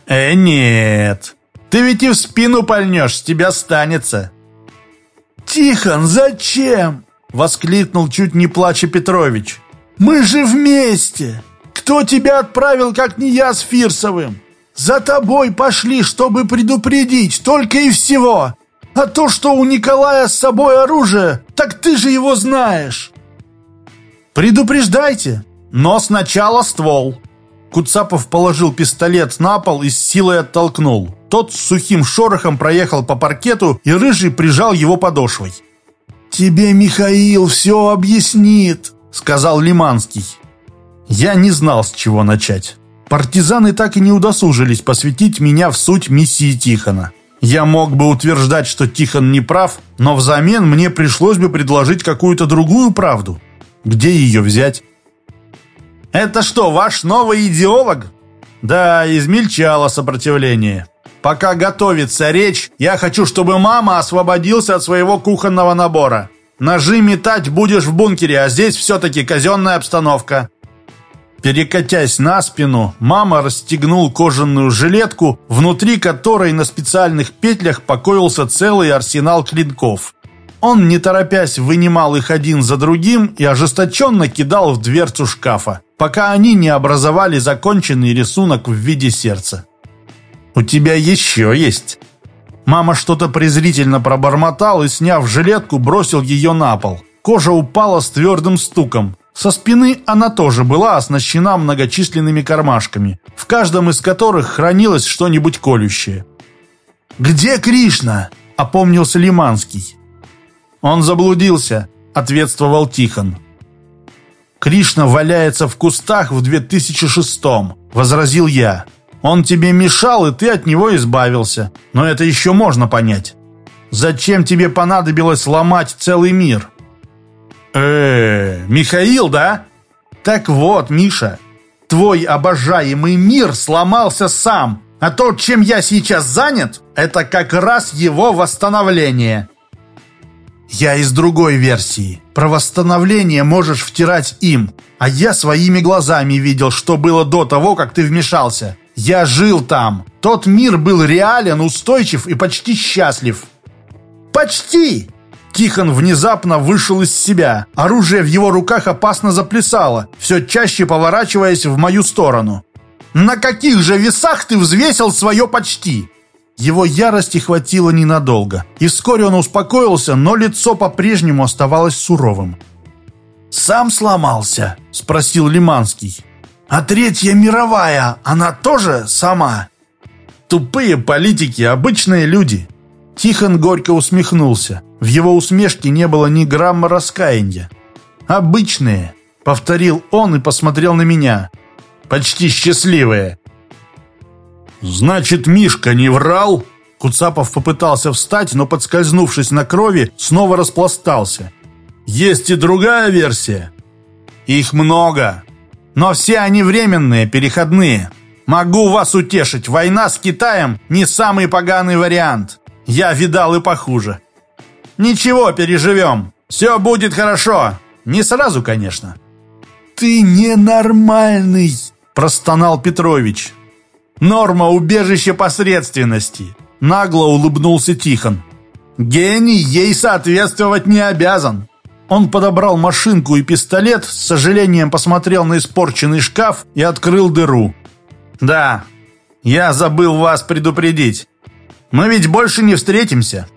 «Э, нет! Ты ведь и в спину пальнешь, с тебя станется!» «Тихон, зачем?» — воскликнул чуть не плача Петрович. «Мы же вместе! Кто тебя отправил, как не я с Фирсовым? За тобой пошли, чтобы предупредить, только и всего. А то, что у Николая с собой оружие, так ты же его знаешь. Предупреждайте, но сначала ствол. Куцапов положил пистолет на пол и с силой оттолкнул. Тот с сухим шорохом проехал по паркету, и Рыжий прижал его подошвой. «Тебе Михаил все объяснит», — сказал Лиманский. Я не знал, с чего начать. Партизаны так и не удосужились посвятить меня в суть миссии Тихона. Я мог бы утверждать, что Тихон не прав, но взамен мне пришлось бы предложить какую-то другую правду. Где ее взять? «Это что, ваш новый идеолог?» «Да, измельчало сопротивление. Пока готовится речь, я хочу, чтобы мама освободился от своего кухонного набора. Ножи метать будешь в бункере, а здесь все-таки казенная обстановка. Перекатясь на спину, мама расстегнул кожаную жилетку, внутри которой на специальных петлях покоился целый арсенал клинков. Он, не торопясь, вынимал их один за другим и ожесточенно кидал в дверцу шкафа, пока они не образовали законченный рисунок в виде сердца. «У тебя еще есть?» Мама что-то презрительно пробормотал и, сняв жилетку, бросил ее на пол. Кожа упала с твердым стуком. Со спины она тоже была оснащена многочисленными кармашками, в каждом из которых хранилось что-нибудь колющее. «Где Кришна?» – опомнился Лиманский. «Он заблудился», – ответствовал Тихон. «Кришна валяется в кустах в 2006-м», – возразил я. «Он тебе мешал, и ты от него избавился. Но это еще можно понять. Зачем тебе понадобилось ломать целый мир?» Э Михаил, да? Так вот, Миша, твой обожаемый мир сломался сам, а то, чем я сейчас занят, это как раз его восстановление. Я из другой версии. Про восстановление можешь втирать им, а я своими глазами видел, что было до того, как ты вмешался. Я жил там. Тот мир был реален, устойчив и почти счастлив. Почти! Тихон внезапно вышел из себя. Оружие в его руках опасно заплясало, все чаще поворачиваясь в мою сторону. «На каких же весах ты взвесил свое почти?» Его ярости хватило ненадолго, и вскоре он успокоился, но лицо по-прежнему оставалось суровым. «Сам сломался?» – спросил Лиманский. «А Третья мировая, она тоже сама?» «Тупые политики, обычные люди». Тихон горько усмехнулся. В его усмешке не было ни грамма раскаяния. «Обычные», — повторил он и посмотрел на меня. «Почти счастливые». «Значит, Мишка не врал?» Куцапов попытался встать, но, подскользнувшись на крови, снова распластался. «Есть и другая версия». «Их много, но все они временные, переходные. Могу вас утешить, война с Китаем не самый поганый вариант. Я видал и похуже. Ничего, переживем. Все будет хорошо. Не сразу, конечно». «Ты ненормальный!» – простонал Петрович. «Норма убежище посредственности!» – нагло улыбнулся Тихон. «Гений ей соответствовать не обязан!» Он подобрал машинку и пистолет, с сожалением посмотрел на испорченный шкаф и открыл дыру. «Да, я забыл вас предупредить. Мы ведь больше не встретимся.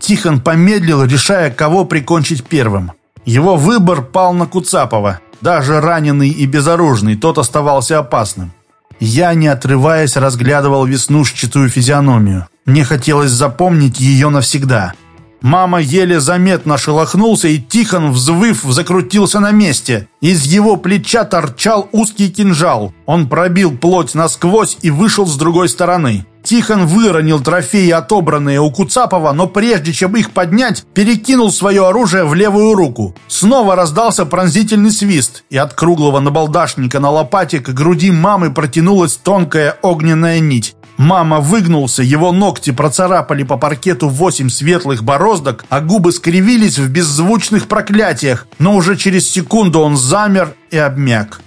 Тихон помедлил, решая, кого прикончить первым. Его выбор пал на Куцапова. Даже раненый и безоружный, тот оставался опасным. Я, не отрываясь, разглядывал веснушчатую физиономию. Мне хотелось запомнить ее навсегда. Мама еле заметно шелохнулся, и Тихон, взвыв, закрутился на месте. Из его плеча торчал узкий кинжал. Он пробил плоть насквозь и вышел с другой стороны. Тихон выронил трофеи, отобранные у Куцапова, но прежде чем их поднять, перекинул свое оружие в левую руку. Снова раздался пронзительный свист, и от круглого набалдашника на лопате к груди мамы протянулась тонкая огненная нить. Мама выгнулся, его ногти процарапали по паркету восемь светлых бороздок, а губы скривились в беззвучных проклятиях, но уже через секунду он замер и обмяк.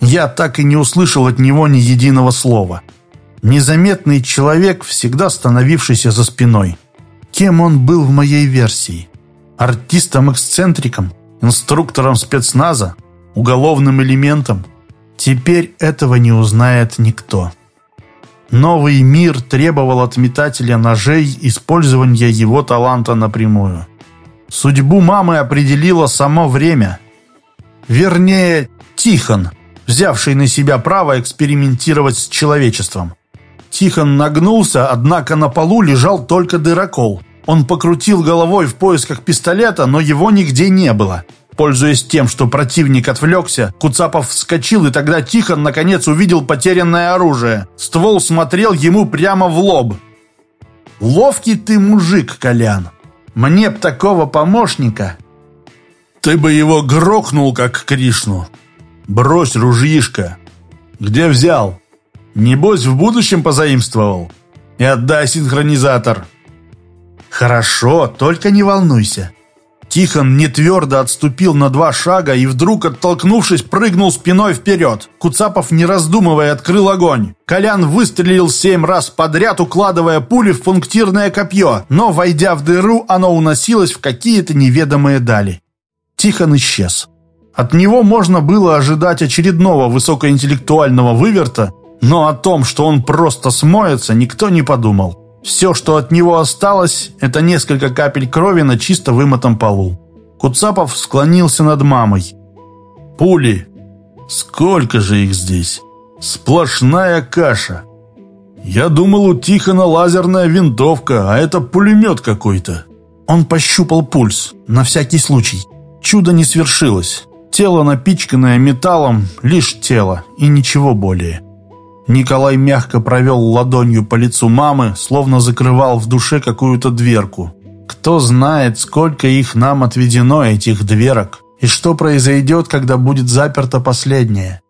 Я так и не услышал от него ни единого слова. Незаметный человек, всегда становившийся за спиной. Кем он был в моей версии? Артистом-эксцентриком? Инструктором спецназа? Уголовным элементом? Теперь этого не узнает никто. Новый мир требовал от метателя ножей использования его таланта напрямую. Судьбу мамы определило само время. Вернее, Тихон, взявший на себя право экспериментировать с человечеством. Тихон нагнулся, однако на полу лежал только дырокол. Он покрутил головой в поисках пистолета, но его нигде не было. Пользуясь тем, что противник отвлекся, Куцапов вскочил, и тогда Тихон наконец увидел потерянное оружие. Ствол смотрел ему прямо в лоб. «Ловкий ты мужик, Колян! Мне б такого помощника!» «Ты бы его грохнул, как Кришну! Брось ружьишко! Где взял? Небось, в будущем позаимствовал? И отдай синхронизатор!» «Хорошо, только не волнуйся. Тихон нетвердо отступил на два шага и вдруг, оттолкнувшись, прыгнул спиной вперед. Куцапов, не раздумывая, открыл огонь. Колян выстрелил семь раз подряд, укладывая пули в пунктирное копье, но, войдя в дыру, оно уносилось в какие-то неведомые дали. Тихон исчез. От него можно было ожидать очередного высокоинтеллектуального выверта, но о том, что он просто смоется, никто не подумал. Все, что от него осталось, это несколько капель крови на чисто вымытом полу. Куцапов склонился над мамой. «Пули! Сколько же их здесь? Сплошная каша! Я думал, у Тихона лазерная винтовка, а это пулемет какой-то!» Он пощупал пульс, на всякий случай. Чудо не свершилось. Тело, напичканное металлом, лишь тело и ничего более. Николай мягко провел ладонью по лицу мамы, словно закрывал в душе какую-то дверку. Кто знает, сколько их нам отведено, этих дверок, и что произойдет, когда будет заперта последняя.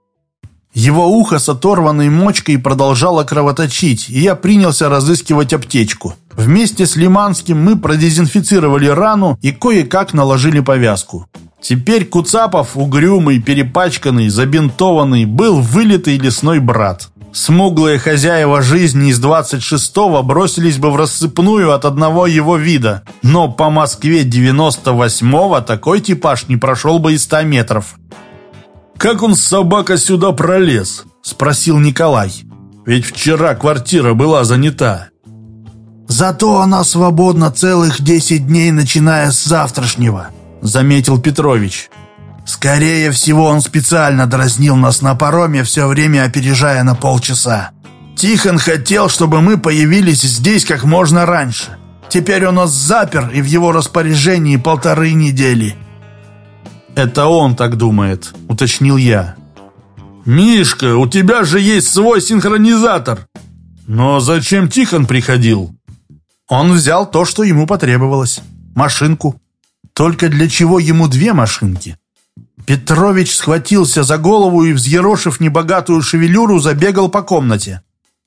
Его ухо с оторванной мочкой продолжало кровоточить, и я принялся разыскивать аптечку. Вместе с Лиманским мы продезинфицировали рану и кое-как наложили повязку. Теперь Куцапов, угрюмый, перепачканный, забинтованный, был вылитый лесной брат. Смуглые хозяева жизни из 26-го бросились бы в рассыпную от одного его вида, но по Москве 98-го такой типаж не прошел бы и 100 метров. «Как он, собака, сюда пролез?» – спросил Николай. «Ведь вчера квартира была занята». «Зато она свободна целых 10 дней, начиная с завтрашнего», – заметил Петрович. Скорее всего, он специально дразнил нас на пароме, все время опережая на полчаса. Тихон хотел, чтобы мы появились здесь как можно раньше. Теперь он нас запер, и в его распоряжении полторы недели. «Это он так думает», — уточнил я. «Мишка, у тебя же есть свой синхронизатор!» «Но зачем Тихон приходил?» Он взял то, что ему потребовалось. Машинку. Только для чего ему две машинки? Петрович схватился за голову и, взъерошив небогатую шевелюру, забегал по комнате.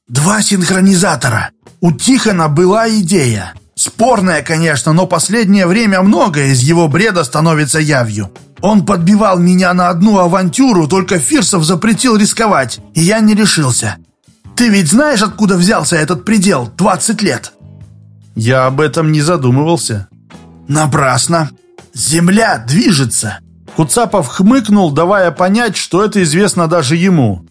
«Два синхронизатора. У Тихона была идея. Спорная, конечно, но последнее время многое из его бреда становится явью. Он подбивал меня на одну авантюру, только Фирсов запретил рисковать, и я не решился. Ты ведь знаешь, откуда взялся этот предел 20 лет?» «Я об этом не задумывался». «Напрасно. Земля движется». Куцапов хмыкнул, давая понять, что это известно даже ему.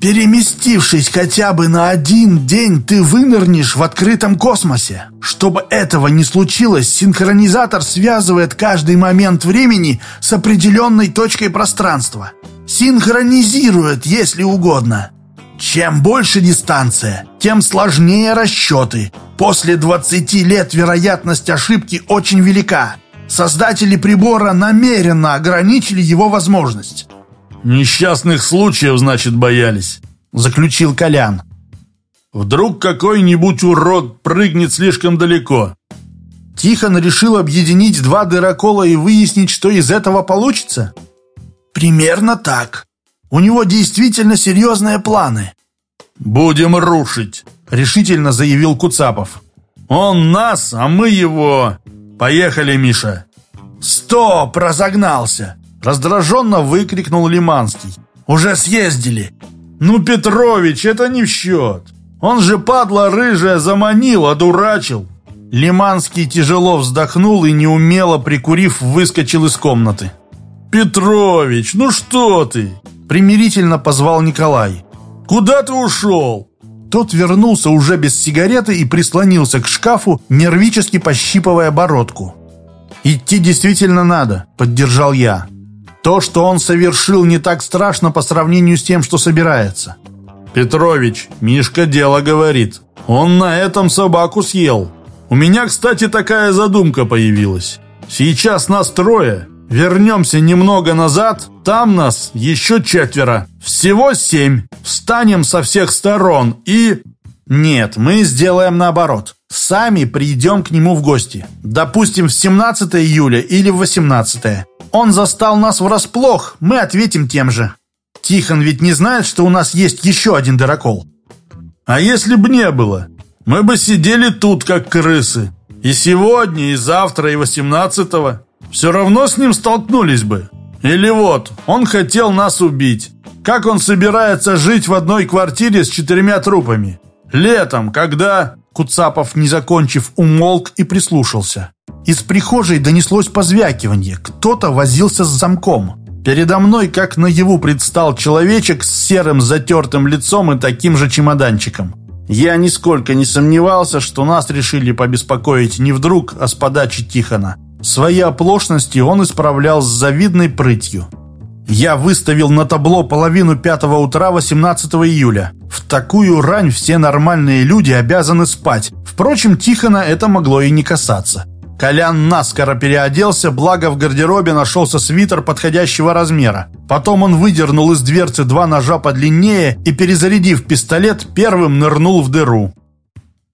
Переместившись хотя бы на один день, ты вынырнешь в открытом космосе. Чтобы этого не случилось, синхронизатор связывает каждый момент времени с определенной точкой пространства. Синхронизирует, если угодно. Чем больше дистанция, тем сложнее расчеты. После 20 лет вероятность ошибки очень велика. Создатели прибора намеренно ограничили его возможность. «Несчастных случаев, значит, боялись», — заключил Колян. «Вдруг какой-нибудь урод прыгнет слишком далеко». Тихон решил объединить два дырокола и выяснить, что из этого получится? Примерно так. У него действительно серьезные планы. «Будем рушить», — решительно заявил Куцапов. «Он нас, а мы его...» «Поехали, Миша!» «Стоп! Разогнался!» Раздраженно выкрикнул Лиманский. «Уже съездили!» «Ну, Петрович, это не в счет! Он же, падла рыжая, заманил, одурачил!» Лиманский тяжело вздохнул и, неумело прикурив, выскочил из комнаты. «Петрович, ну что ты?» Примирительно позвал Николай. «Куда ты ушел?» Тот вернулся уже без сигареты и прислонился к шкафу, нервически пощипывая бородку. «Идти действительно надо», — поддержал я. «То, что он совершил, не так страшно по сравнению с тем, что собирается». «Петрович, Мишка дело говорит. Он на этом собаку съел. У меня, кстати, такая задумка появилась. Сейчас нас трое, Вернемся немного назад, там нас еще четверо. Всего семь. Встанем со всех сторон и... Нет, мы сделаем наоборот. Сами придем к нему в гости. Допустим, в 17 июля или в 18. Он застал нас врасплох, мы ответим тем же. Тихон ведь не знает, что у нас есть еще один дырокол. А если бы не было? Мы бы сидели тут, как крысы. И сегодня, и завтра, и 18-го все равно с ним столкнулись бы. Или вот, он хотел нас убить. Как он собирается жить в одной квартире с четырьмя трупами? Летом, когда...» Куцапов, не закончив, умолк и прислушался. Из прихожей донеслось позвякивание. Кто-то возился с замком. Передо мной, как наяву, предстал человечек с серым затертым лицом и таким же чемоданчиком. Я нисколько не сомневался, что нас решили побеспокоить не вдруг, а с подачи Тихона. Свои оплошности он исправлял с завидной прытью. Я выставил на табло половину пятого утра 18 июля. В такую рань все нормальные люди обязаны спать. Впрочем, Тихона это могло и не касаться. Колян наскоро переоделся, благо в гардеробе нашелся свитер подходящего размера. Потом он выдернул из дверцы два ножа подлиннее и, перезарядив пистолет, первым нырнул в дыру.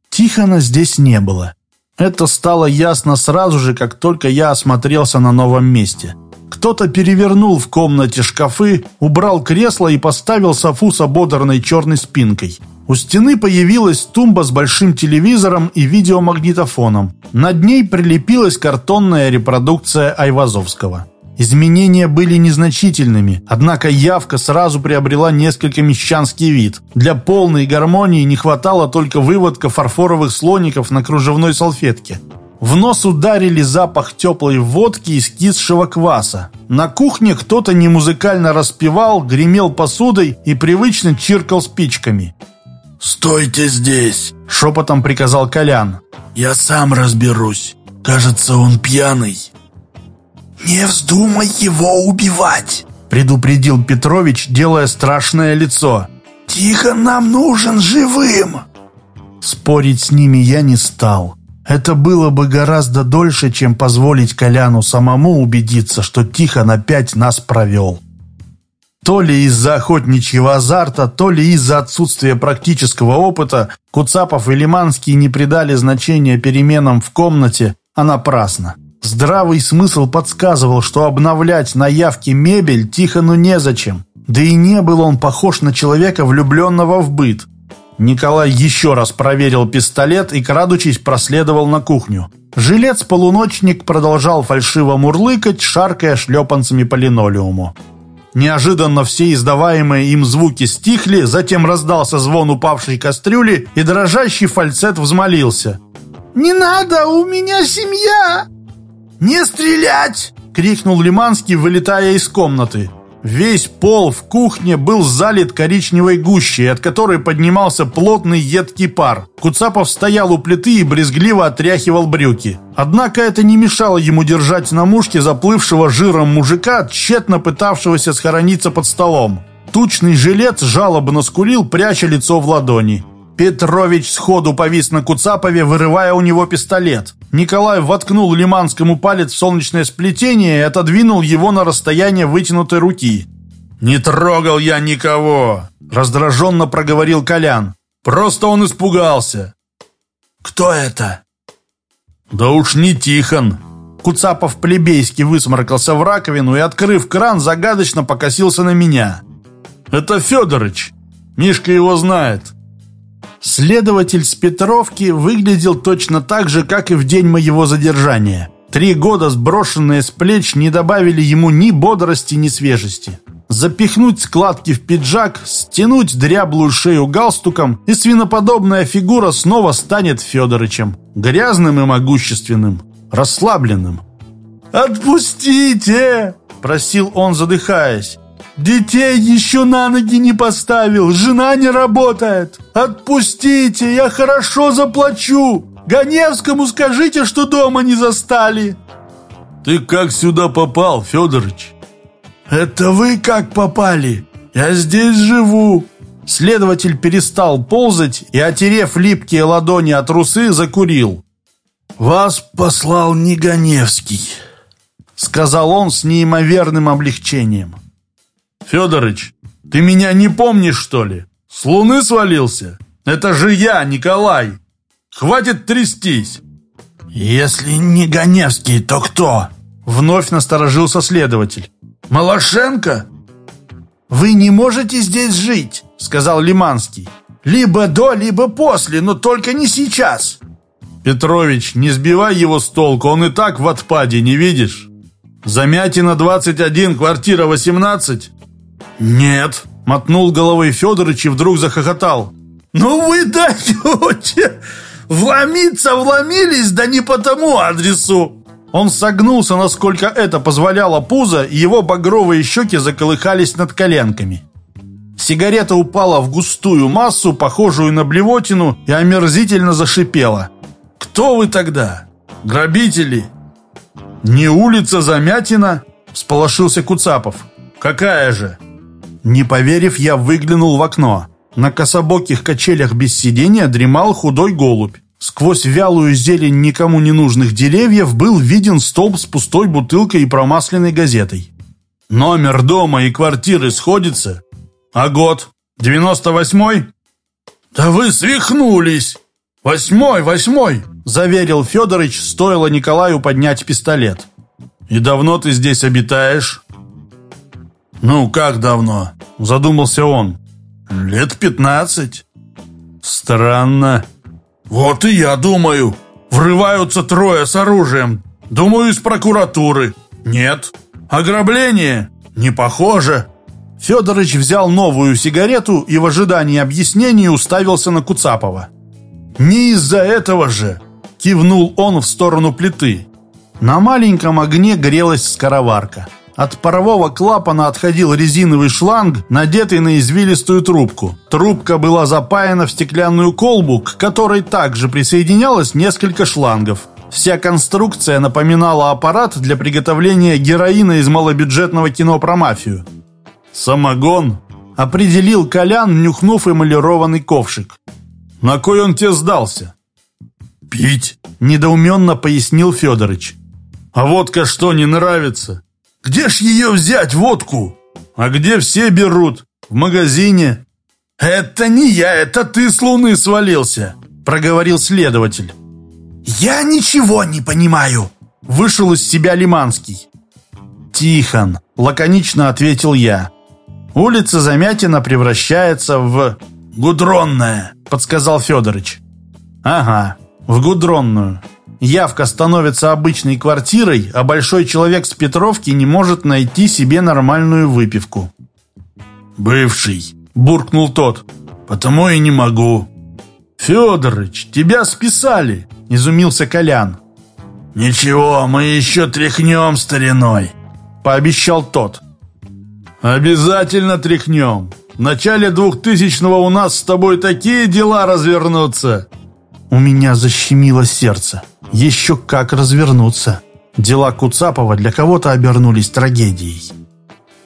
Тихона здесь не было. Это стало ясно сразу же, как только я осмотрелся на новом месте. Кто-то перевернул в комнате шкафы, убрал кресло и поставил софу с ободранной черной спинкой. У стены появилась тумба с большим телевизором и видеомагнитофоном. Над ней прилепилась картонная репродукция Айвазовского. Изменения были незначительными, однако явка сразу приобрела несколько мещанский вид. Для полной гармонии не хватало только выводка фарфоровых слоников на кружевной салфетке. В нос ударили запах теплой водки и скисшего кваса. На кухне кто-то немузыкально распевал, гремел посудой и привычно чиркал спичками. «Стойте здесь!» — шепотом приказал Колян. «Я сам разберусь. Кажется, он пьяный». «Не вздумай его убивать!» — предупредил Петрович, делая страшное лицо. «Тихо нам нужен живым!» Спорить с ними я не стал. Это было бы гораздо дольше, чем позволить Коляну самому убедиться, что Тихон опять нас провел. То ли из-за охотничьего азарта, то ли из-за отсутствия практического опыта Куцапов и Лиманский не придали значения переменам в комнате, а напрасно. Здравый смысл подсказывал, что обновлять на явке мебель Тихону незачем. Да и не был он похож на человека, влюбленного в быт. Николай еще раз проверил пистолет и, крадучись, проследовал на кухню. Жилец-полуночник продолжал фальшиво мурлыкать, шаркая шлепанцами по линолеуму. Неожиданно все издаваемые им звуки стихли, затем раздался звон упавшей кастрюли, и дрожащий фальцет взмолился. «Не надо, у меня семья!» «Не стрелять!» — крикнул Лиманский, вылетая из комнаты. Весь пол в кухне был залит коричневой гущей, от которой поднимался плотный едкий пар. Куцапов стоял у плиты и брезгливо отряхивал брюки. Однако это не мешало ему держать на мушке заплывшего жиром мужика, тщетно пытавшегося схорониться под столом. Тучный жилец жалобно скулил, пряча лицо в ладони. Петрович сходу повис на Куцапове, вырывая у него пистолет. Николай воткнул Лиманскому палец в солнечное сплетение и отодвинул его на расстояние вытянутой руки. «Не трогал я никого!» — раздраженно проговорил Колян. «Просто он испугался!» «Кто это?» «Да уж не Тихон!» Куцапов плебейски высморкался в раковину и, открыв кран, загадочно покосился на меня. «Это Федорыч. Мишка его знает. Следователь с Петровки выглядел точно так же, как и в день моего задержания. Три года сброшенные с плеч не добавили ему ни бодрости, ни свежести. Запихнуть складки в пиджак, стянуть дряблую шею галстуком, и свиноподобная фигура снова станет Федорычем. Грязным и могущественным, расслабленным. «Отпустите!» – просил он, задыхаясь. Детей еще на ноги не поставил, жена не работает. Отпустите, я хорошо заплачу. Ганевскому скажите, что дома не застали. Ты как сюда попал, Федорович? Это вы как попали? Я здесь живу. Следователь перестал ползать и, отерев липкие ладони от трусы, закурил. «Вас послал не Ганевский», — сказал он с неимоверным облегчением. Федорыч, ты меня не помнишь, что ли? С луны свалился? Это же я, Николай. Хватит трястись. Если не Ганевский, то кто? Вновь насторожился следователь. Малашенко? Вы не можете здесь жить, сказал Лиманский. Либо до, либо после, но только не сейчас. Петрович, не сбивай его с толку, он и так в отпаде, не видишь? Замятина 21, квартира 18. «Нет», — мотнул головой Федорович и вдруг захохотал. «Ну вы даете! Вломиться вломились, да не по тому адресу!» Он согнулся, насколько это позволяло пузо, и его багровые щеки заколыхались над коленками. Сигарета упала в густую массу, похожую на блевотину, и омерзительно зашипела. «Кто вы тогда? Грабители?» «Не улица Замятина?» – всполошился Куцапов. «Какая же?» Не поверив, я выглянул в окно. На кособоких качелях без сидения дремал худой голубь. Сквозь вялую зелень никому не нужных деревьев был виден столб с пустой бутылкой и промасленной газетой. Номер дома и квартиры сходится? А год? Девяносто восьмой? Да вы свихнулись! Восьмой, восьмой! Заверил Федорович, стоило Николаю поднять пистолет. И давно ты здесь обитаешь? «Ну, как давно?» – задумался он. «Лет пятнадцать». «Странно». «Вот и я думаю. Врываются трое с оружием. Думаю, из прокуратуры. Нет. Ограбление? Не похоже. Федорович взял новую сигарету и в ожидании объяснений уставился на Куцапова. «Не из-за этого же!» – кивнул он в сторону плиты. На маленьком огне грелась скороварка. От парового клапана отходил резиновый шланг, надетый на извилистую трубку. Трубка была запаяна в стеклянную колбу, к которой также присоединялось несколько шлангов. Вся конструкция напоминала аппарат для приготовления героина из малобюджетного кино про мафию. «Самогон?» — определил Колян, нюхнув эмалированный ковшик. «На кой он тебе сдался?» «Пить», — недоуменно пояснил Федорович. «А водка что, не нравится?» «Где ж ее взять, водку?» «А где все берут? В магазине?» «Это не я, это ты с луны свалился», — проговорил следователь. «Я ничего не понимаю», — вышел из себя Лиманский. «Тихон», — лаконично ответил я. Улица Замятина превращается в... «Гудронная», — подсказал Федорович. «Ага, в Гудронную. Явка становится обычной квартирой, а большой человек с Петровки не может найти себе нормальную выпивку». «Бывший», — буркнул тот. «Потому и не могу». «Федорыч, тебя списали», — изумился Колян. «Ничего, мы еще тряхнем стариной», — пообещал тот. «Обязательно тряхнем. В начале двухтысячного у нас с тобой такие дела развернутся!» У меня защемило сердце. Еще как развернуться. Дела Куцапова для кого-то обернулись трагедией.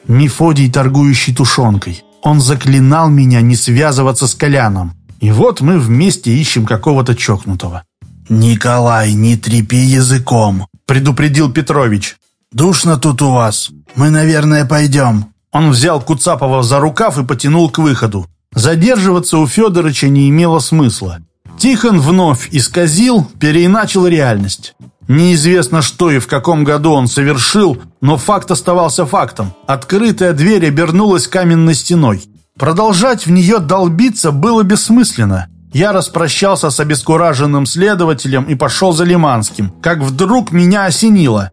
Мефодий, торгующий тушенкой. Он заклинал меня не связываться с Коляном. И вот мы вместе ищем какого-то чокнутого. «Николай, не трепи языком», — предупредил Петрович. «Душно тут у вас. Мы, наверное, пойдем». Он взял Куцапова за рукав и потянул к выходу. Задерживаться у Федоровича не имело смысла. Тихон вновь исказил, переиначил реальность. Неизвестно, что и в каком году он совершил, но факт оставался фактом. Открытая дверь обернулась каменной стеной. Продолжать в нее долбиться было бессмысленно. Я распрощался с обескураженным следователем и пошел за Лиманским, как вдруг меня осенило.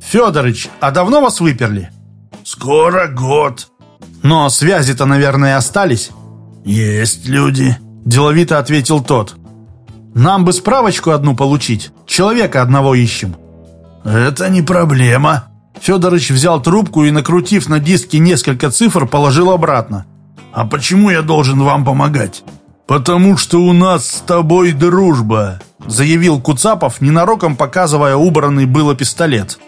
«Федорыч, а давно вас выперли?» «Скоро год». «Но связи-то, наверное, остались?» «Есть люди», – деловито ответил тот. «Нам бы справочку одну получить. Человека одного ищем». «Это не проблема». Федорович взял трубку и, накрутив на диске несколько цифр, положил обратно. «А почему я должен вам помогать?» «Потому что у нас с тобой дружба», заявил Куцапов, ненароком показывая убранный было пистолет.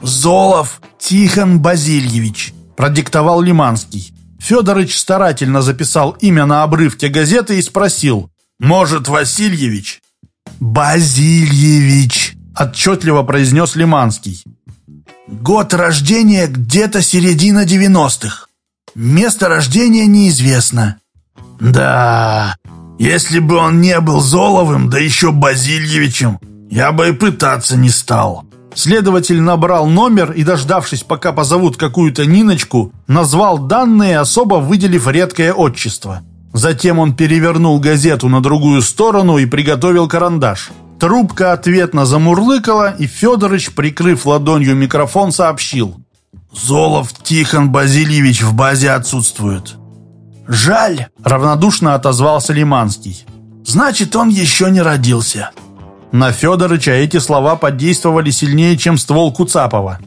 «Золов Тихон Базильевич», — продиктовал Лиманский. Федорович старательно записал имя на обрывке газеты и спросил. «Может, Васильевич?» «Базильевич», — отчетливо произнес Лиманский. «Год рождения где-то середина девяностых. Место рождения неизвестно». «Да, если бы он не был Золовым, да еще Базильевичем, я бы и пытаться не стал». Следователь набрал номер и, дождавшись, пока позовут какую-то Ниночку, назвал данные, особо выделив редкое отчество. Затем он перевернул газету на другую сторону и приготовил карандаш. Трубка ответно замурлыкала, и Федорович, прикрыв ладонью микрофон, сообщил. «Золов Тихон Базильевич в базе отсутствует». «Жаль», — равнодушно отозвался Лиманский. «Значит, он еще не родился». На Федорыча эти слова подействовали сильнее, чем ствол Куцапова.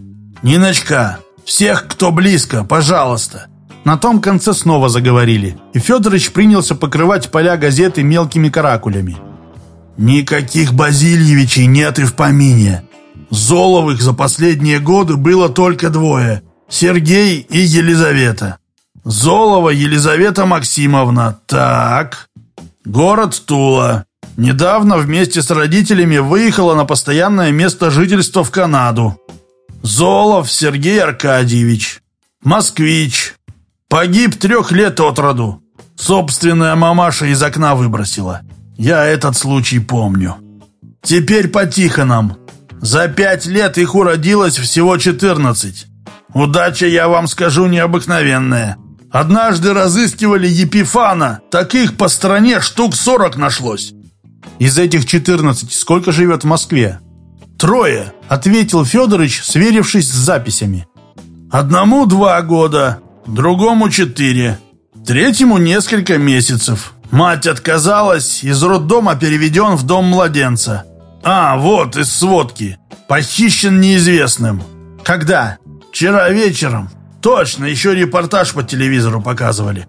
«Ниночка, всех, кто близко, пожалуйста!» На том конце снова заговорили, и Федорович принялся покрывать поля газеты мелкими каракулями. «Никаких Базильевичей нет и в помине. Золовых за последние годы было только двое – Сергей и Елизавета. Золова Елизавета Максимовна. Так. Город Тула. Недавно вместе с родителями выехала на постоянное место жительства в Канаду. Золов Сергей Аркадьевич. Москвич. Погиб трех лет от роду. Собственная мамаша из окна выбросила. Я этот случай помню. Теперь по Тихонам. За пять лет их уродилось всего четырнадцать. Удача, я вам скажу, необыкновенная. Однажды разыскивали Епифана, таких по стране штук сорок нашлось. Из этих 14 сколько живет в Москве? «Трое», — ответил Федорович, сверившись с записями. «Одному два года, другому четыре, третьему несколько месяцев. Мать отказалась, из роддома переведен в дом младенца. А, вот, из сводки. Похищен неизвестным. Когда? Вчера вечером. Точно, еще репортаж по телевизору показывали.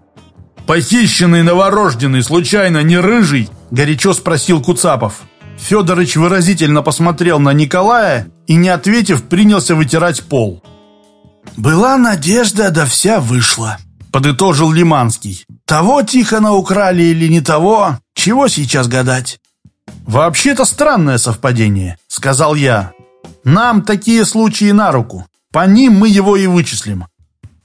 «Похищенный новорожденный, случайно не рыжий?» – горячо спросил Куцапов. Федорович выразительно посмотрел на Николая и, не ответив, принялся вытирать пол. «Была надежда, да вся вышла», — подытожил Лиманский. «Того Тихона украли или не того, чего сейчас гадать?» «Вообще-то странное совпадение», — сказал я. «Нам такие случаи на руку. По ним мы его и вычислим.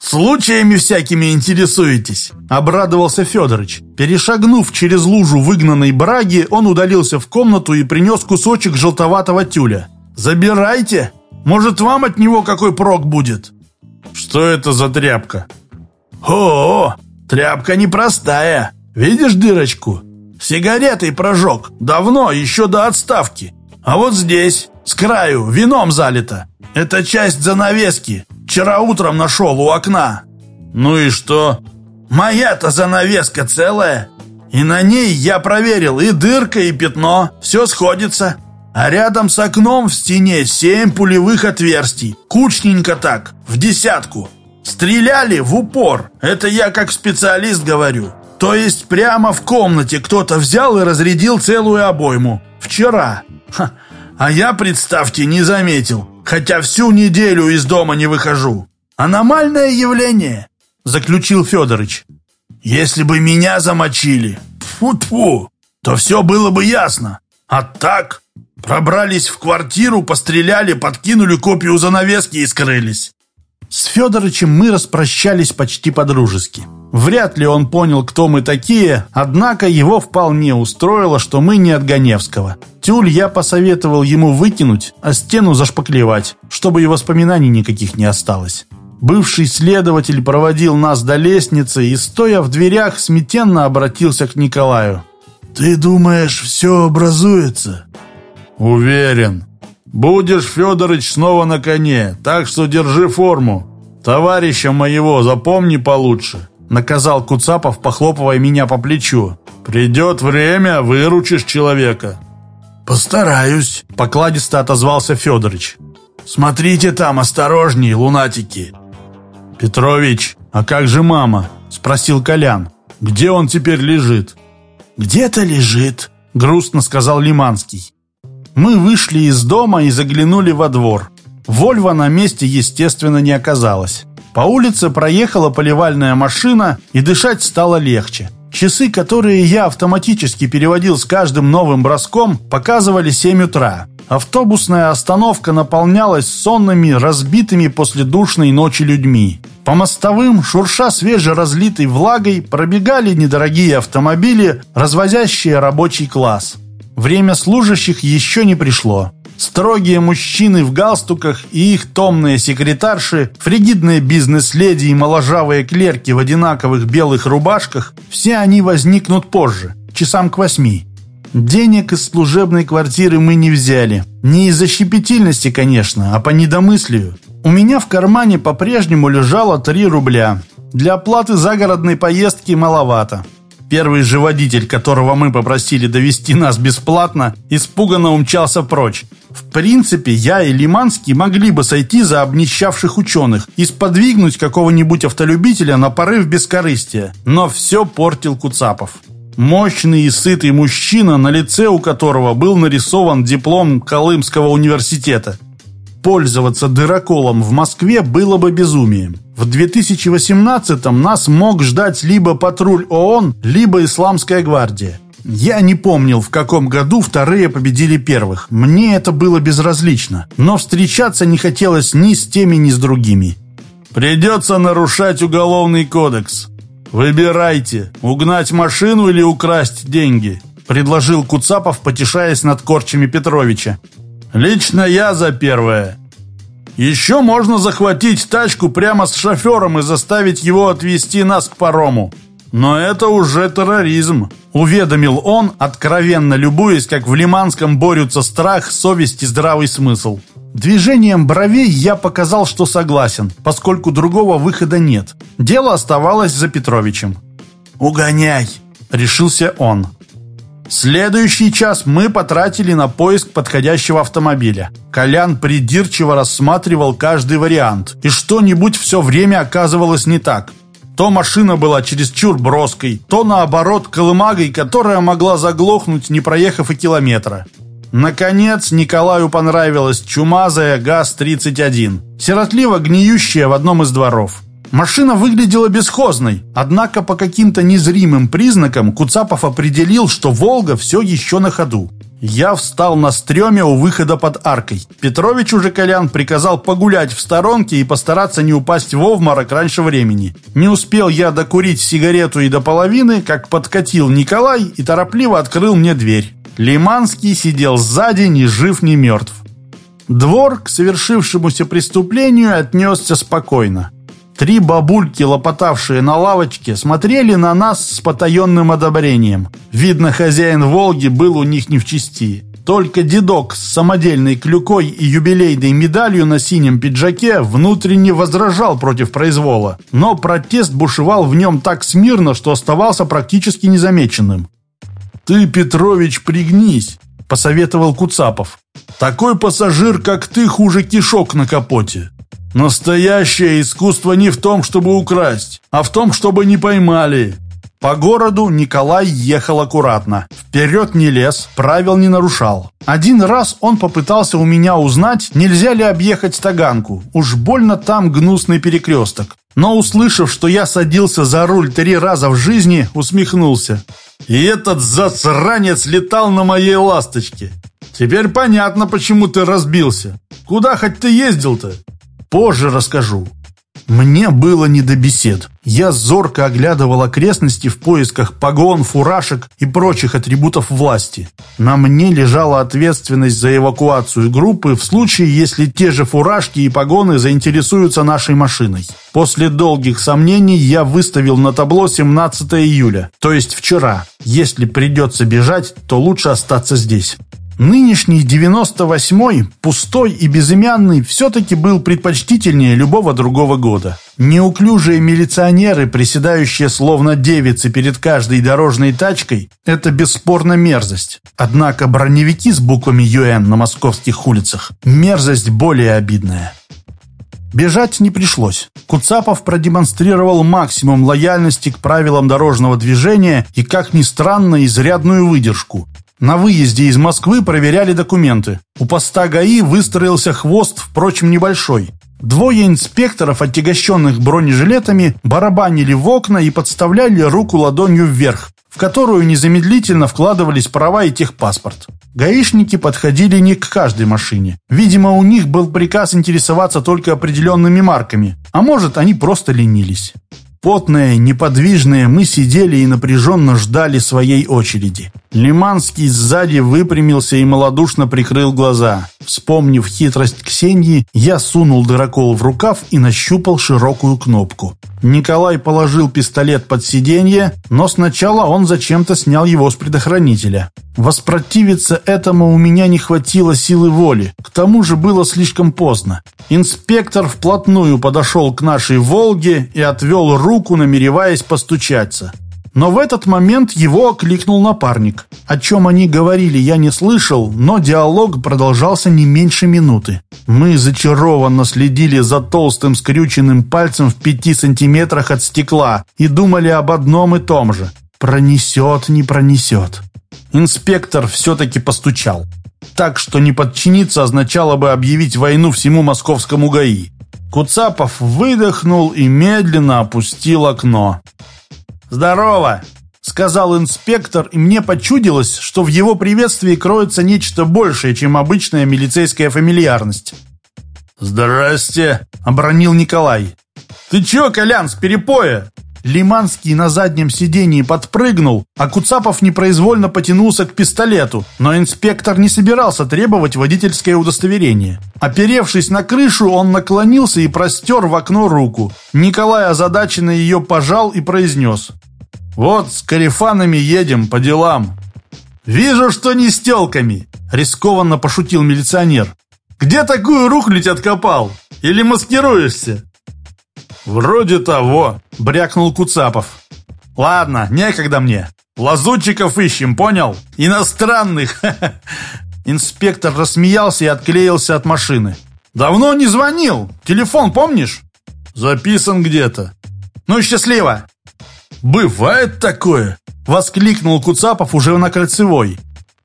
«Случаями всякими интересуетесь?» – обрадовался Федорович. Перешагнув через лужу выгнанной браги, он удалился в комнату и принес кусочек желтоватого тюля. «Забирайте! Может, вам от него какой прок будет?» «Что это за тряпка?» «О, -о тряпка непростая. Видишь дырочку? Сигаретой прожег. Давно, еще до отставки. А вот здесь, с краю, вином залито. Это часть занавески. Вчера утром нашел у окна». «Ну и что?» «Моя-то занавеска целая. И на ней я проверил и дырка, и пятно. Все сходится. А рядом с окном в стене семь пулевых отверстий. Кучненько так, в десятку. Стреляли в упор. Это я как специалист говорю. То есть прямо в комнате кто-то взял и разрядил целую обойму. Вчера. Ха. А я, представьте, не заметил хотя всю неделю из дома не выхожу. Аномальное явление, заключил Федорович. Если бы меня замочили, тьфу-тьфу, то все было бы ясно. А так, пробрались в квартиру, постреляли, подкинули копию занавески и скрылись. С Федоровичем мы распрощались почти по-дружески. Вряд ли он понял, кто мы такие, однако его вполне устроило, что мы не от Ганевского. Тюль я посоветовал ему выкинуть, а стену зашпаклевать, чтобы и воспоминаний никаких не осталось. Бывший следователь проводил нас до лестницы и, стоя в дверях, смятенно обратился к Николаю. «Ты думаешь, все образуется?» «Уверен. Будешь, Федорович, снова на коне, так что держи форму. Товарища моего запомни получше наказал Куцапов, похлопывая меня по плечу. «Придет время, выручишь человека». «Постараюсь», — покладисто отозвался Федорович. «Смотрите там, осторожней, лунатики». «Петрович, а как же мама?» — спросил Колян. «Где он теперь лежит?» «Где-то лежит», — грустно сказал Лиманский. Мы вышли из дома и заглянули во двор. Вольва на месте, естественно, не оказалось. По улице проехала поливальная машина, и дышать стало легче. Часы, которые я автоматически переводил с каждым новым броском, показывали 7 утра. Автобусная остановка наполнялась сонными, разбитыми после душной ночи людьми. По мостовым, шурша свежеразлитой влагой, пробегали недорогие автомобили, развозящие рабочий класс. Время служащих еще не пришло. Строгие мужчины в галстуках и их томные секретарши, фригидные бизнес-леди и моложавые клерки в одинаковых белых рубашках, все они возникнут позже, часам к восьми. Денег из служебной квартиры мы не взяли. Не из-за щепетильности, конечно, а по недомыслию. У меня в кармане по-прежнему лежало 3 рубля. Для оплаты загородной поездки маловато. Первый же водитель, которого мы попросили довести нас бесплатно, испуганно умчался прочь. В принципе, я и Лиманский могли бы сойти за обнищавших ученых и сподвигнуть какого-нибудь автолюбителя на порыв бескорыстия. Но все портил Куцапов. Мощный и сытый мужчина, на лице у которого был нарисован диплом Колымского университета. Пользоваться дыроколом в Москве было бы безумием. В 2018-м нас мог ждать либо патруль ООН, либо Исламская гвардия. Я не помнил, в каком году вторые победили первых. Мне это было безразлично. Но встречаться не хотелось ни с теми, ни с другими. «Придется нарушать уголовный кодекс. Выбирайте, угнать машину или украсть деньги», предложил Куцапов, потешаясь над корчами Петровича. «Лично я за первое. Еще можно захватить тачку прямо с шофером и заставить его отвезти нас к парому. Но это уже терроризм. Уведомил он, откровенно любуясь, как в Лиманском борются страх, совесть и здравый смысл. Движением бровей я показал, что согласен, поскольку другого выхода нет. Дело оставалось за Петровичем. «Угоняй!» — решился он. Следующий час мы потратили на поиск подходящего автомобиля. Колян придирчиво рассматривал каждый вариант, и что-нибудь все время оказывалось не так. То машина была чересчур броской, то наоборот колымагой, которая могла заглохнуть, не проехав и километра. Наконец, Николаю понравилась чумазая ГАЗ-31, сиротливо гниющая в одном из дворов. Машина выглядела бесхозной, однако по каким-то незримым признакам Куцапов определил, что «Волга» все еще на ходу. Я встал на стреме у выхода под аркой. Петрович уже Колян приказал погулять в сторонке и постараться не упасть в обморок раньше времени. Не успел я докурить сигарету и до половины, как подкатил Николай и торопливо открыл мне дверь. Лиманский сидел сзади, ни жив, ни мертв. Двор к совершившемуся преступлению отнесся спокойно. Три бабульки, лопотавшие на лавочке, смотрели на нас с потаенным одобрением. Видно, хозяин «Волги» был у них не в чести. Только дедок с самодельной клюкой и юбилейной медалью на синем пиджаке внутренне возражал против произвола. Но протест бушевал в нем так смирно, что оставался практически незамеченным. «Ты, Петрович, пригнись», — посоветовал Куцапов. «Такой пассажир, как ты, хуже кишок на капоте. Настоящее искусство не в том, чтобы украсть, а в том, чтобы не поймали». По городу Николай ехал аккуратно. Вперед не лез, правил не нарушал. Один раз он попытался у меня узнать, нельзя ли объехать Таганку. Уж больно там гнусный перекресток. Но услышав, что я садился за руль три раза в жизни, усмехнулся. И этот засранец летал на моей ласточке. Теперь понятно, почему ты разбился. Куда хоть ты ездил-то? Позже расскажу. Мне было не до бесед. Я зорко оглядывал окрестности в поисках погон, фуражек и прочих атрибутов власти. На мне лежала ответственность за эвакуацию группы в случае, если те же фуражки и погоны заинтересуются нашей машиной. После долгих сомнений я выставил на табло 17 июля, то есть вчера. Если придется бежать, то лучше остаться здесь. Нынешний 98-й, пустой и безымянный, все-таки был предпочтительнее любого другого года. Неуклюжие милиционеры, приседающие словно девицы перед каждой дорожной тачкой, это бесспорно мерзость. Однако броневики с буквами ЮН на московских улицах – мерзость более обидная. Бежать не пришлось. Куцапов продемонстрировал максимум лояльности к правилам дорожного движения и, как ни странно, изрядную выдержку. На выезде из Москвы проверяли документы. У поста ГАИ выстроился хвост, впрочем, небольшой. Двое инспекторов, отягощенных бронежилетами, барабанили в окна и подставляли руку ладонью вверх, в которую незамедлительно вкладывались права и техпаспорт. Гаишники подходили не к каждой машине. Видимо, у них был приказ интересоваться только определенными марками, а может, они просто ленились. Потные, неподвижные, мы сидели и напряженно ждали своей очереди. Лиманский сзади выпрямился и малодушно прикрыл глаза. Вспомнив хитрость Ксении, я сунул дырокол в рукав и нащупал широкую кнопку. Николай положил пистолет под сиденье, но сначала он зачем-то снял его с предохранителя. Воспротивиться этому у меня не хватило силы воли. К тому же было слишком поздно. Инспектор вплотную подошел к нашей «Волге» и отвел руку, намереваясь постучаться. Но в этот момент его окликнул напарник. О чем они говорили, я не слышал, но диалог продолжался не меньше минуты. Мы зачарованно следили за толстым скрюченным пальцем в пяти сантиметрах от стекла и думали об одном и том же. Пронесет, не пронесет. Инспектор все-таки постучал. Так что не подчиниться означало бы объявить войну всему московскому ГАИ. Куцапов выдохнул и медленно опустил окно. «Здорово!» — сказал инспектор, и мне почудилось, что в его приветствии кроется нечто большее, чем обычная милицейская фамильярность. «Здрасте!» — обронил Николай. «Ты чё, Колян, с перепоя?» Лиманский на заднем сидении подпрыгнул, а Куцапов непроизвольно потянулся к пистолету, но инспектор не собирался требовать водительское удостоверение. Оперевшись на крышу, он наклонился и простер в окно руку. Николай озадаченно ее пожал и произнес. Вот с карифанами едем по делам. Вижу, что не с телками, рискованно пошутил милиционер. Где такую рухлядь откопал? Или маскируешься? Вроде того, брякнул Куцапов. Ладно, некогда мне. Лазутчиков ищем, понял? Иностранных. Инспектор рассмеялся и отклеился от машины. Давно не звонил. Телефон помнишь? Записан где-то. Ну, счастливо. Бывает такое, воскликнул Куцапов уже на кольцевой.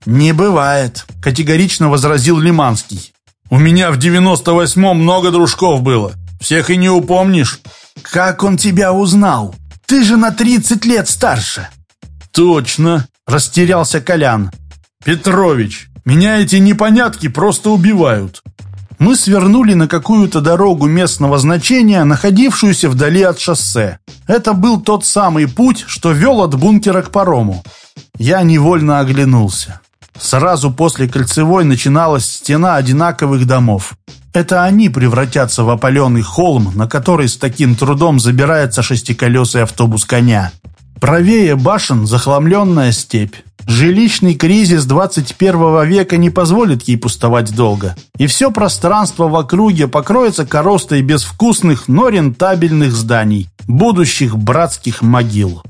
Не бывает, категорично возразил Лиманский. У меня в девяносто восьмом много дружков было. Всех и не упомнишь. Как он тебя узнал? Ты же на тридцать лет старше. Точно, растерялся Колян. Петрович, меня эти непонятки просто убивают. Мы свернули на какую-то дорогу местного значения, находившуюся вдали от шоссе. Это был тот самый путь, что вел от бункера к парому. Я невольно оглянулся. Сразу после кольцевой начиналась стена одинаковых домов. Это они превратятся в опаленный холм, на который с таким трудом забирается шестиколесый автобус коня. Правее башен захламленная степь. Жилищный кризис 21 века не позволит ей пустовать долго. И все пространство в округе покроется коростой безвкусных, но рентабельных зданий, будущих братских могил.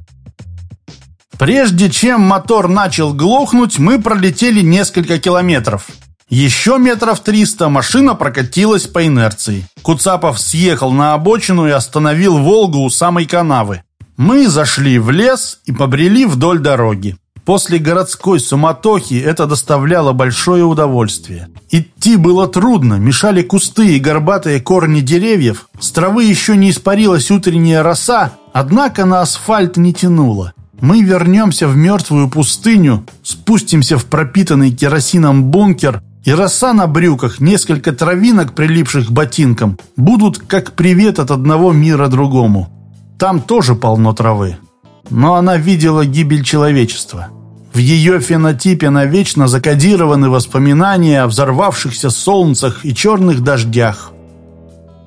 Прежде чем мотор начал глохнуть, мы пролетели несколько километров. Еще метров триста машина прокатилась по инерции. Куцапов съехал на обочину и остановил «Волгу» у самой канавы. Мы зашли в лес и побрели вдоль дороги. После городской суматохи это доставляло большое удовольствие. Идти было трудно, мешали кусты и горбатые корни деревьев, с травы еще не испарилась утренняя роса, однако на асфальт не тянуло. Мы вернемся в мертвую пустыню, спустимся в пропитанный керосином бункер, и роса на брюках, несколько травинок, прилипших к ботинкам, будут как привет от одного мира другому. Там тоже полно травы. Но она видела гибель человечества. В ее фенотипе навечно закодированы воспоминания о взорвавшихся солнцах и черных дождях.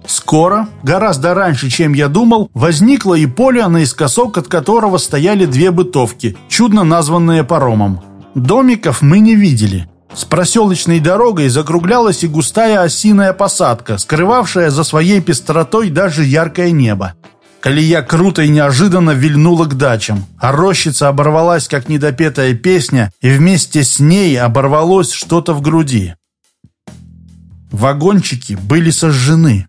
Скоро, гораздо раньше, чем я думал, возникло и поле, наискосок от которого стояли две бытовки, чудно названные паромом. Домиков мы не видели. С проселочной дорогой закруглялась и густая осиная посадка, скрывавшая за своей пестротой даже яркое небо. Колея круто и неожиданно вильнула к дачам, а рощица оборвалась, как недопетая песня, и вместе с ней оборвалось что-то в груди. Вагончики были сожжены.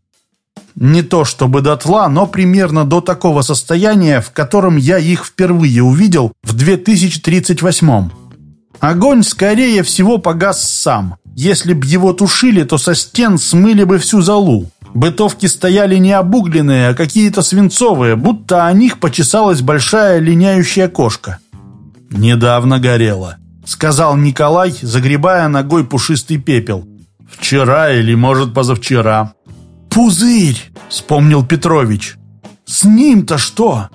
Не то чтобы дотла, но примерно до такого состояния, в котором я их впервые увидел в 2038 Огонь, скорее всего, погас сам. Если б его тушили, то со стен смыли бы всю золу. Бытовки стояли не обугленные, а какие-то свинцовые, будто о них почесалась большая линяющая кошка. «Недавно горело», — сказал Николай, загребая ногой пушистый пепел. «Вчера или, может, позавчера». «Пузырь!» — вспомнил Петрович. «С ним-то что?»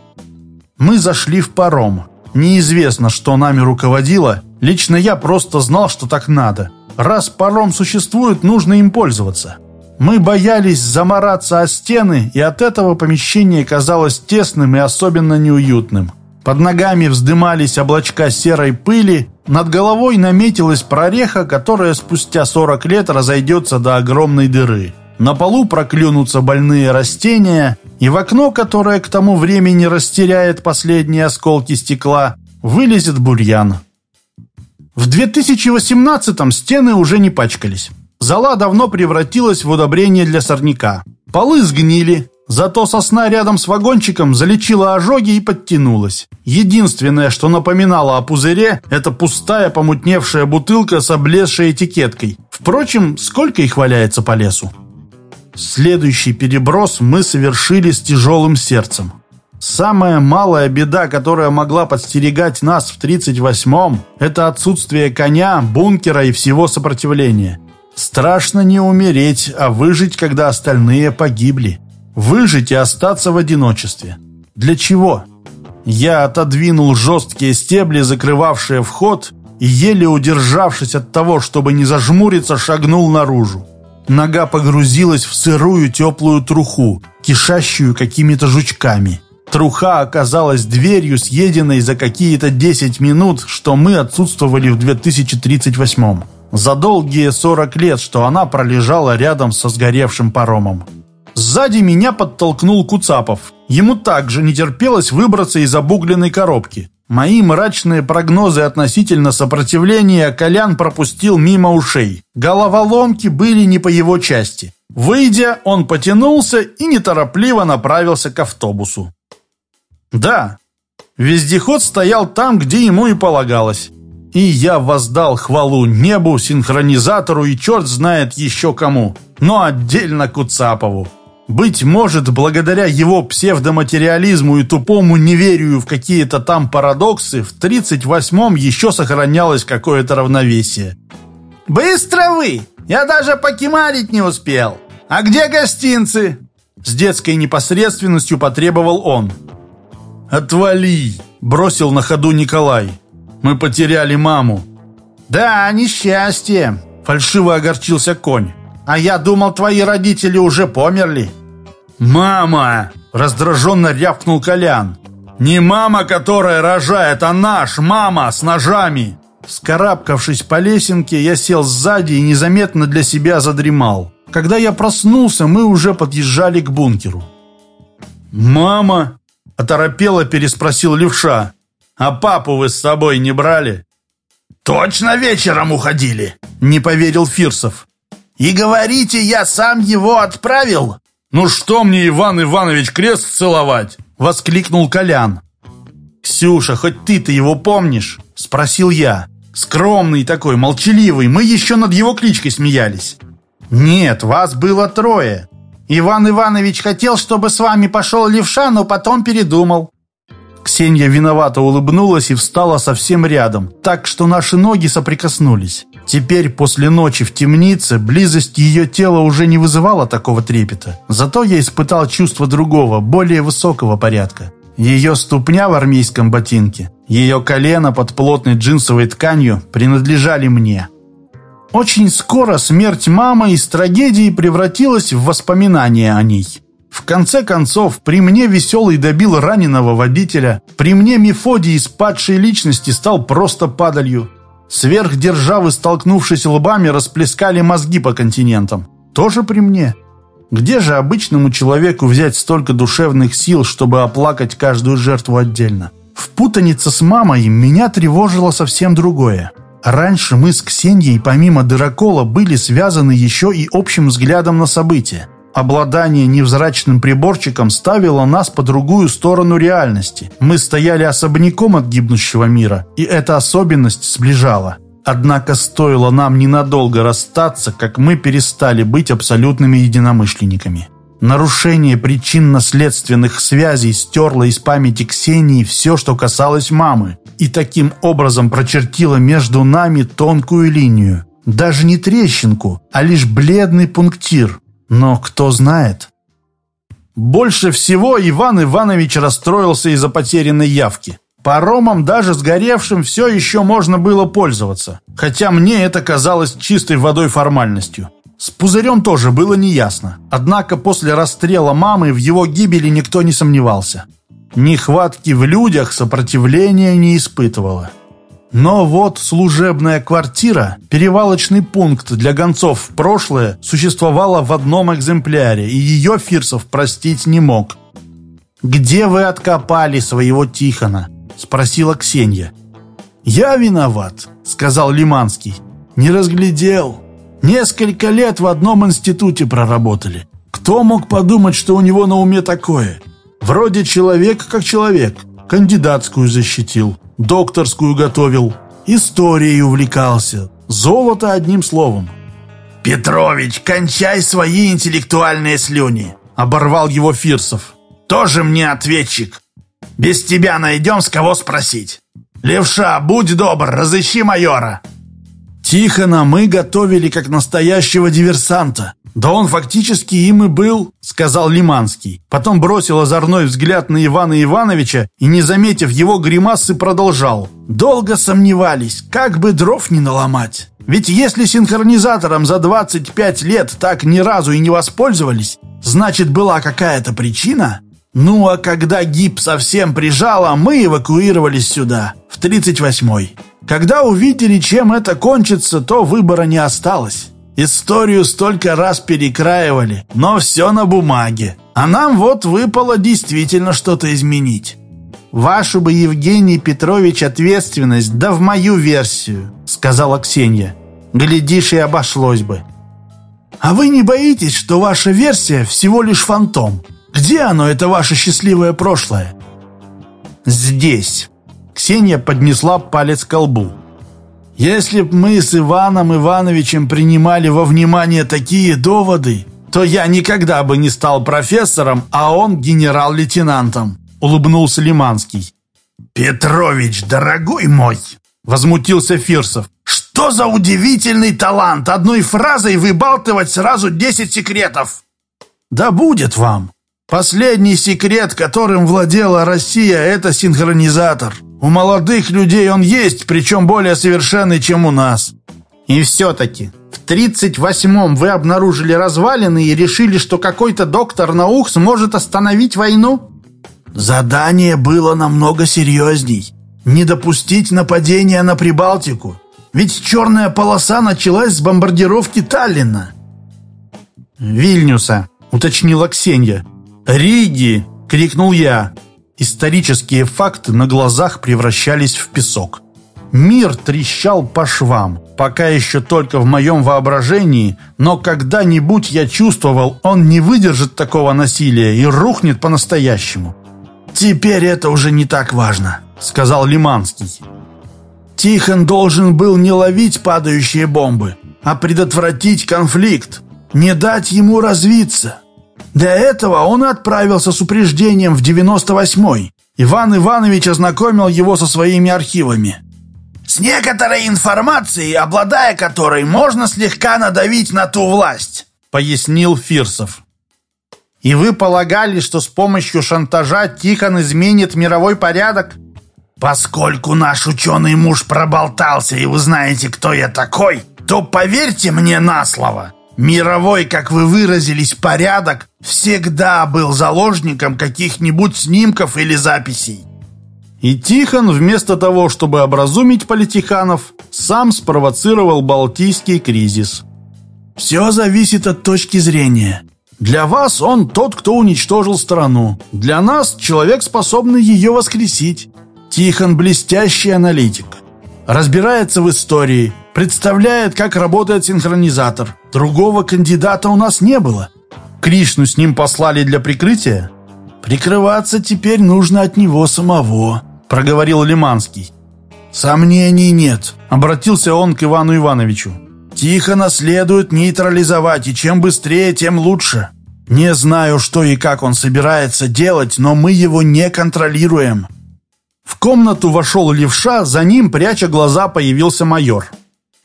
Мы зашли в паром. Неизвестно, что нами руководило. Лично я просто знал, что так надо. Раз паром существует, нужно им пользоваться. Мы боялись замораться о стены, и от этого помещение казалось тесным и особенно неуютным. Под ногами вздымались облачка серой пыли, над головой наметилась прореха, которая спустя 40 лет разойдется до огромной дыры. На полу проклюнутся больные растения, и в окно, которое к тому времени растеряет последние осколки стекла, вылезет бурьян. В 2018-м стены уже не пачкались. Зола давно превратилась в удобрение для сорняка. Полы сгнили, зато сосна рядом с вагончиком залечила ожоги и подтянулась. Единственное, что напоминало о пузыре, это пустая помутневшая бутылка с облезшей этикеткой. Впрочем, сколько их валяется по лесу? Следующий переброс мы совершили с тяжелым сердцем. Самая малая беда, которая могла подстерегать нас в 38-м, это отсутствие коня, бункера и всего сопротивления. Страшно не умереть, а выжить, когда остальные погибли. Выжить и остаться в одиночестве. Для чего? Я отодвинул жесткие стебли, закрывавшие вход, и, еле удержавшись от того, чтобы не зажмуриться, шагнул наружу. Нога погрузилась в сырую теплую труху, кишащую какими-то жучками. Труха оказалась дверью, съеденной за какие-то 10 минут, что мы отсутствовали в 2038 За долгие 40 лет, что она пролежала рядом со сгоревшим паромом. Сзади меня подтолкнул Куцапов. Ему также не терпелось выбраться из обугленной коробки. Мои мрачные прогнозы относительно сопротивления Колян пропустил мимо ушей. Головоломки были не по его части. Выйдя, он потянулся и неторопливо направился к автобусу. Да, вездеход стоял там, где ему и полагалось. И я воздал хвалу небу, синхронизатору и черт знает еще кому, но отдельно Куцапову. Быть может, благодаря его псевдоматериализму и тупому неверию в какие-то там парадоксы, в 38-м еще сохранялось какое-то равновесие. «Быстро вы! Я даже покемарить не успел! А где гостинцы?» С детской непосредственностью потребовал он. «Отвали!» – бросил на ходу Николай. «Мы потеряли маму». «Да, несчастье!» – фальшиво огорчился конь. «А я думал, твои родители уже померли». «Мама!» – раздраженно рявкнул Колян. «Не мама, которая рожает, а наш мама с ножами!» Вскарабкавшись по лесенке, я сел сзади и незаметно для себя задремал. Когда я проснулся, мы уже подъезжали к бункеру. «Мама!» – оторопело переспросил левша. «А папу вы с собой не брали?» «Точно вечером уходили?» – не поверил Фирсов. «И говорите, я сам его отправил?» «Ну что мне, Иван Иванович, крест целовать?» – воскликнул Колян. «Ксюша, хоть ты-то его помнишь?» – спросил я. «Скромный такой, молчаливый, мы еще над его кличкой смеялись». «Нет, вас было трое. Иван Иванович хотел, чтобы с вами пошел левша, но потом передумал». Ксения виновато улыбнулась и встала совсем рядом, так что наши ноги соприкоснулись. Теперь, после ночи в темнице, близость ее тела уже не вызывала такого трепета. Зато я испытал чувство другого, более высокого порядка. Ее ступня в армейском ботинке, ее колено под плотной джинсовой тканью принадлежали мне. Очень скоро смерть мамы из трагедии превратилась в воспоминания о ней. В конце концов, при мне веселый добил раненого водителя, при мне Мефодий из падшей личности стал просто падалью. Сверхдержавы, столкнувшись лбами, расплескали мозги по континентам. Тоже при мне. Где же обычному человеку взять столько душевных сил, чтобы оплакать каждую жертву отдельно? В путанице с мамой меня тревожило совсем другое. Раньше мы с Ксенией помимо дырокола были связаны еще и общим взглядом на события. Обладание невзрачным приборчиком ставило нас по другую сторону реальности. Мы стояли особняком от гибнущего мира, и эта особенность сближала. Однако стоило нам ненадолго расстаться, как мы перестали быть абсолютными единомышленниками. Нарушение причинно-следственных связей стерло из памяти Ксении все, что касалось мамы, и таким образом прочертило между нами тонкую линию. Даже не трещинку, а лишь бледный пунктир. Но кто знает? Больше всего Иван Иванович расстроился из-за потерянной явки. Паромом, даже сгоревшим, все еще можно было пользоваться, хотя мне это казалось чистой водой формальностью. С пузырем тоже было неясно. Однако после расстрела мамы в его гибели никто не сомневался. Нехватки в людях сопротивления не испытывала. Но вот служебная квартира, перевалочный пункт для гонцов в прошлое, существовала в одном экземпляре, и ее Фирсов простить не мог. «Где вы откопали своего Тихона?» – спросила Ксения. «Я виноват», – сказал Лиманский. «Не разглядел». Несколько лет в одном институте проработали. Кто мог подумать, что у него на уме такое? Вроде человек как человек. Кандидатскую защитил, докторскую готовил, историей увлекался. Золото одним словом. «Петрович, кончай свои интеллектуальные слюни!» Оборвал его Фирсов. «Тоже мне ответчик. Без тебя найдем, с кого спросить. Левша, будь добр, разыщи майора!» Тихона мы готовили как настоящего диверсанта. Да он фактически им и был, сказал Лиманский. Потом бросил озорной взгляд на Ивана Ивановича и, не заметив его гримасы, продолжал. Долго сомневались, как бы дров не наломать. Ведь если синхронизатором за 25 лет так ни разу и не воспользовались, значит была какая-то причина. Ну а когда ГИП совсем прижало, мы эвакуировались сюда, в 38-й. Когда увидели, чем это кончится, то выбора не осталось. Историю столько раз перекраивали, но все на бумаге. А нам вот выпало действительно что-то изменить. «Вашу бы, Евгений Петрович, ответственность, да в мою версию», — сказала Ксения. «Глядишь, и обошлось бы». «А вы не боитесь, что ваша версия всего лишь фантом? Где оно, это ваше счастливое прошлое?» «Здесь». Ксения поднесла палец к колбу. «Если б мы с Иваном Ивановичем принимали во внимание такие доводы, то я никогда бы не стал профессором, а он генерал-лейтенантом», — улыбнулся Лиманский. «Петрович, дорогой мой!» — возмутился Фирсов. «Что за удивительный талант одной фразой выбалтывать сразу десять секретов?» «Да будет вам! Последний секрет, которым владела Россия, это синхронизатор. У молодых людей он есть, причем более совершенный, чем у нас». «И все-таки, в 38-м вы обнаружили развалины и решили, что какой-то доктор наук сможет остановить войну?» Задание было намного серьезней. Не допустить нападения на Прибалтику. Ведь черная полоса началась с бомбардировки Таллина. «Вильнюса», — уточнила Ксения. «Риги!» — крикнул я. Исторические факты на глазах превращались в песок. Мир трещал по швам, пока еще только в моем воображении, но когда-нибудь я чувствовал, он не выдержит такого насилия и рухнет по-настоящему. «Теперь это уже не так важно», — сказал Лиманский. «Тихон должен был не ловить падающие бомбы, а предотвратить конфликт, не дать ему развиться. Для этого он отправился с упреждением в 98-й. Иван Иванович ознакомил его со своими архивами. С некоторой информацией, обладая которой можно слегка надавить на ту власть», — пояснил Фирсов. И вы полагали, что с помощью шантажа Тихон изменит мировой порядок? Поскольку наш ученый муж проболтался, и вы знаете, кто я такой, то поверьте мне на слово. Мировой, как вы выразились, порядок всегда был заложником каких-нибудь снимков или записей. И Тихон, вместо того, чтобы образумить политиканов, сам спровоцировал Балтийский кризис. Все зависит от точки зрения. Для вас он тот, кто уничтожил страну. Для нас человек, способный ее воскресить. Тихон блестящий аналитик. Разбирается в истории, представляет, как работает синхронизатор. Другого кандидата у нас не было. Кришну с ним послали для прикрытия? Прикрываться теперь нужно от него самого, проговорил Лиманский. Сомнений нет, обратился он к Ивану Ивановичу. Тихона следует нейтрализовать, и чем быстрее, тем лучше. Не знаю, что и как он собирается делать, но мы его не контролируем». В комнату вошел левша, за ним, пряча глаза, появился майор.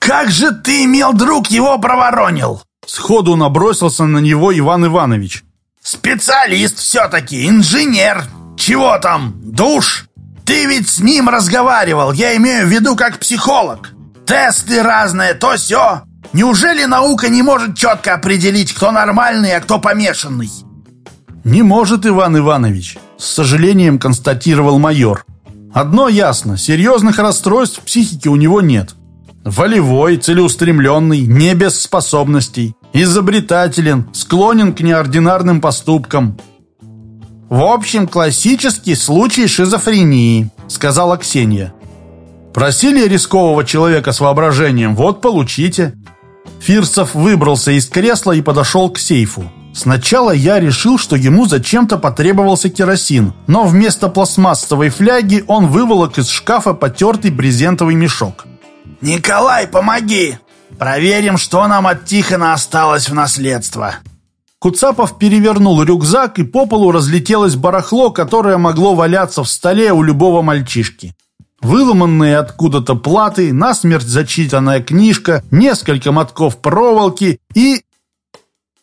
«Как же ты, имел друг, его проворонил?» Сходу набросился на него Иван Иванович. «Специалист все-таки, инженер. Чего там, душ? Ты ведь с ним разговаривал, я имею в виду как психолог. Тесты разные, то все. Неужели наука не может четко определить, кто нормальный, а кто помешанный? Не может, Иван Иванович, с сожалением констатировал майор. Одно ясно, серьезных расстройств в психике у него нет. Волевой, целеустремленный, не без способностей, изобретателен, склонен к неординарным поступкам. В общем, классический случай шизофрении, сказала Ксения. Просили рискового человека с воображением, вот получите. Фирсов выбрался из кресла и подошел к сейфу. Сначала я решил, что ему зачем-то потребовался керосин, но вместо пластмассовой фляги он выволок из шкафа потертый брезентовый мешок. «Николай, помоги! Проверим, что нам от Тихона осталось в наследство!» Куцапов перевернул рюкзак, и по полу разлетелось барахло, которое могло валяться в столе у любого мальчишки. Выломанные откуда-то платы, насмерть зачитанная книжка, несколько мотков проволоки и...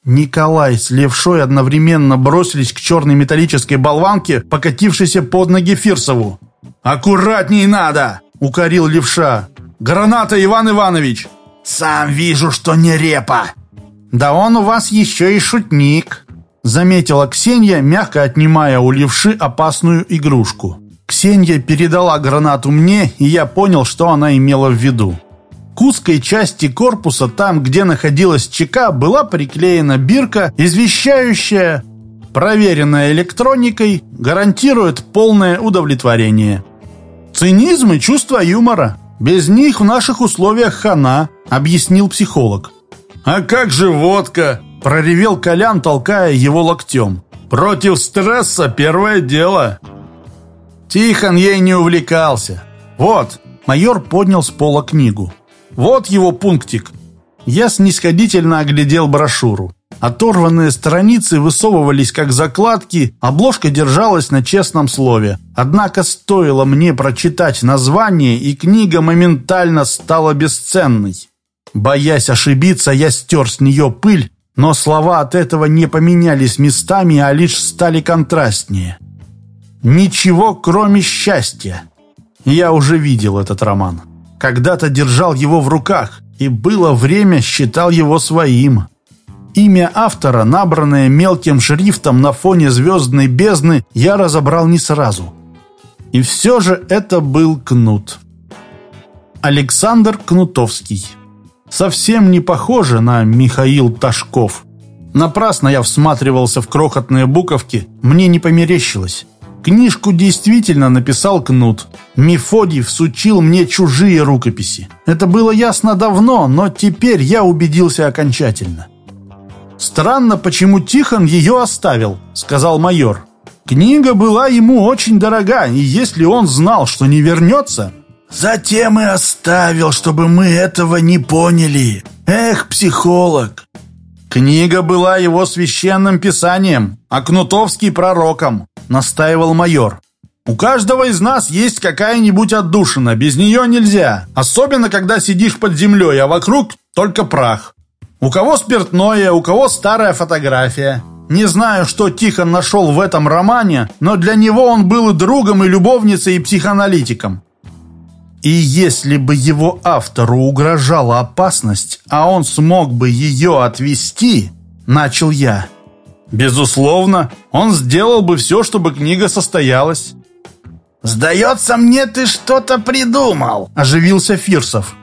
Николай с Левшой одновременно бросились к черной металлической болванке, покатившейся под ноги Фирсову. «Аккуратней надо!» — укорил Левша. «Граната, Иван Иванович!» «Сам вижу, что не репа!» «Да он у вас еще и шутник!» заметила Ксения, мягко отнимая у левши опасную игрушку. Ксения передала гранату мне, и я понял, что она имела в виду. К узкой части корпуса, там, где находилась ЧК, была приклеена бирка, извещающая «Проверенная электроникой гарантирует полное удовлетворение». Цинизм и чувство юмора. Без них в наших условиях хана, объяснил психолог. «А как же водка?» – проревел Колян, толкая его локтем. «Против стресса первое дело». Тихон ей не увлекался. Вот, майор поднял с пола книгу. Вот его пунктик. Я снисходительно оглядел брошюру. Оторванные страницы высовывались как закладки, обложка держалась на честном слове. Однако стоило мне прочитать название, и книга моментально стала бесценной. Боясь ошибиться, я стер с нее пыль, но слова от этого не поменялись местами, а лишь стали контрастнее. Ничего, кроме счастья. Я уже видел этот роман. Когда-то держал его в руках, и было время считал его своим. Имя автора, набранное мелким шрифтом на фоне звездной бездны, я разобрал не сразу. И все же это был Кнут. Александр Кнутовский. Совсем не похоже на Михаил Ташков. Напрасно я всматривался в крохотные буковки, мне не померещилось. Книжку действительно написал Кнут. Мефодий всучил мне чужие рукописи. Это было ясно давно, но теперь я убедился окончательно. «Странно, почему Тихон ее оставил», — сказал майор. «Книга была ему очень дорога, и если он знал, что не вернется...» «Затем и оставил, чтобы мы этого не поняли. Эх, психолог!» «Книга была его священным писанием, а Кнутовский пророком», — настаивал майор. «У каждого из нас есть какая-нибудь отдушина, без нее нельзя, особенно когда сидишь под землей, а вокруг только прах. У кого спиртное, у кого старая фотография. Не знаю, что Тихон нашел в этом романе, но для него он был и другом, и любовницей, и психоаналитиком. И если бы его автору угрожала опасность, а он смог бы ее отвести, начал я. Безусловно, он сделал бы все, чтобы книга состоялась. «Сдается мне, ты что-то придумал», – оживился Фирсов.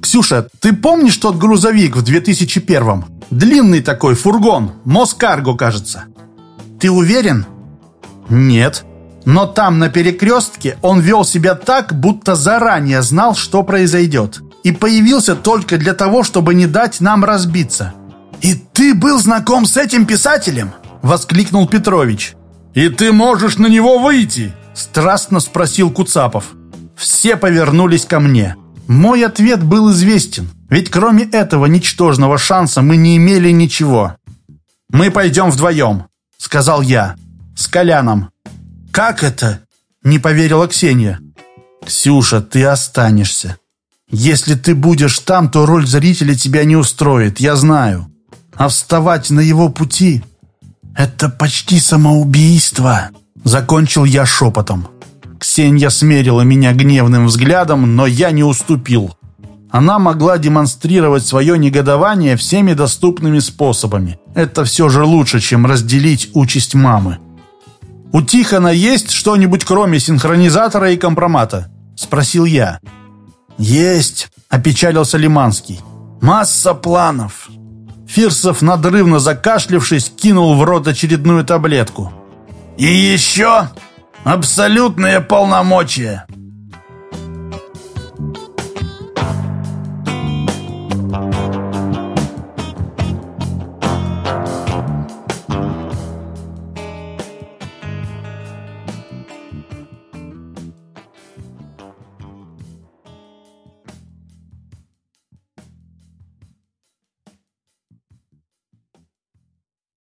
«Ксюша, ты помнишь тот грузовик в 2001-м? Длинный такой фургон, Москарго, кажется». «Ты уверен?» «Нет». Но там, на перекрестке, он вел себя так, будто заранее знал, что произойдет. И появился только для того, чтобы не дать нам разбиться. «И ты был знаком с этим писателем?» — воскликнул Петрович. «И ты можешь на него выйти?» — страстно спросил Куцапов. Все повернулись ко мне. Мой ответ был известен, ведь кроме этого ничтожного шанса мы не имели ничего. «Мы пойдем вдвоем», — сказал я, — «с Коляном». «Как это?» — не поверила Ксения. «Ксюша, ты останешься. Если ты будешь там, то роль зрителя тебя не устроит, я знаю. А вставать на его пути — это почти самоубийство», — закончил я шепотом. Ксения смерила меня гневным взглядом, но я не уступил. Она могла демонстрировать свое негодование всеми доступными способами. Это все же лучше, чем разделить участь мамы. «У Тихона есть что-нибудь кроме синхронизатора и компромата?» – спросил я. «Есть», – опечалился Лиманский. «Масса планов». Фирсов, надрывно закашлявшись, кинул в рот очередную таблетку. «И еще Абсолютное полномочие.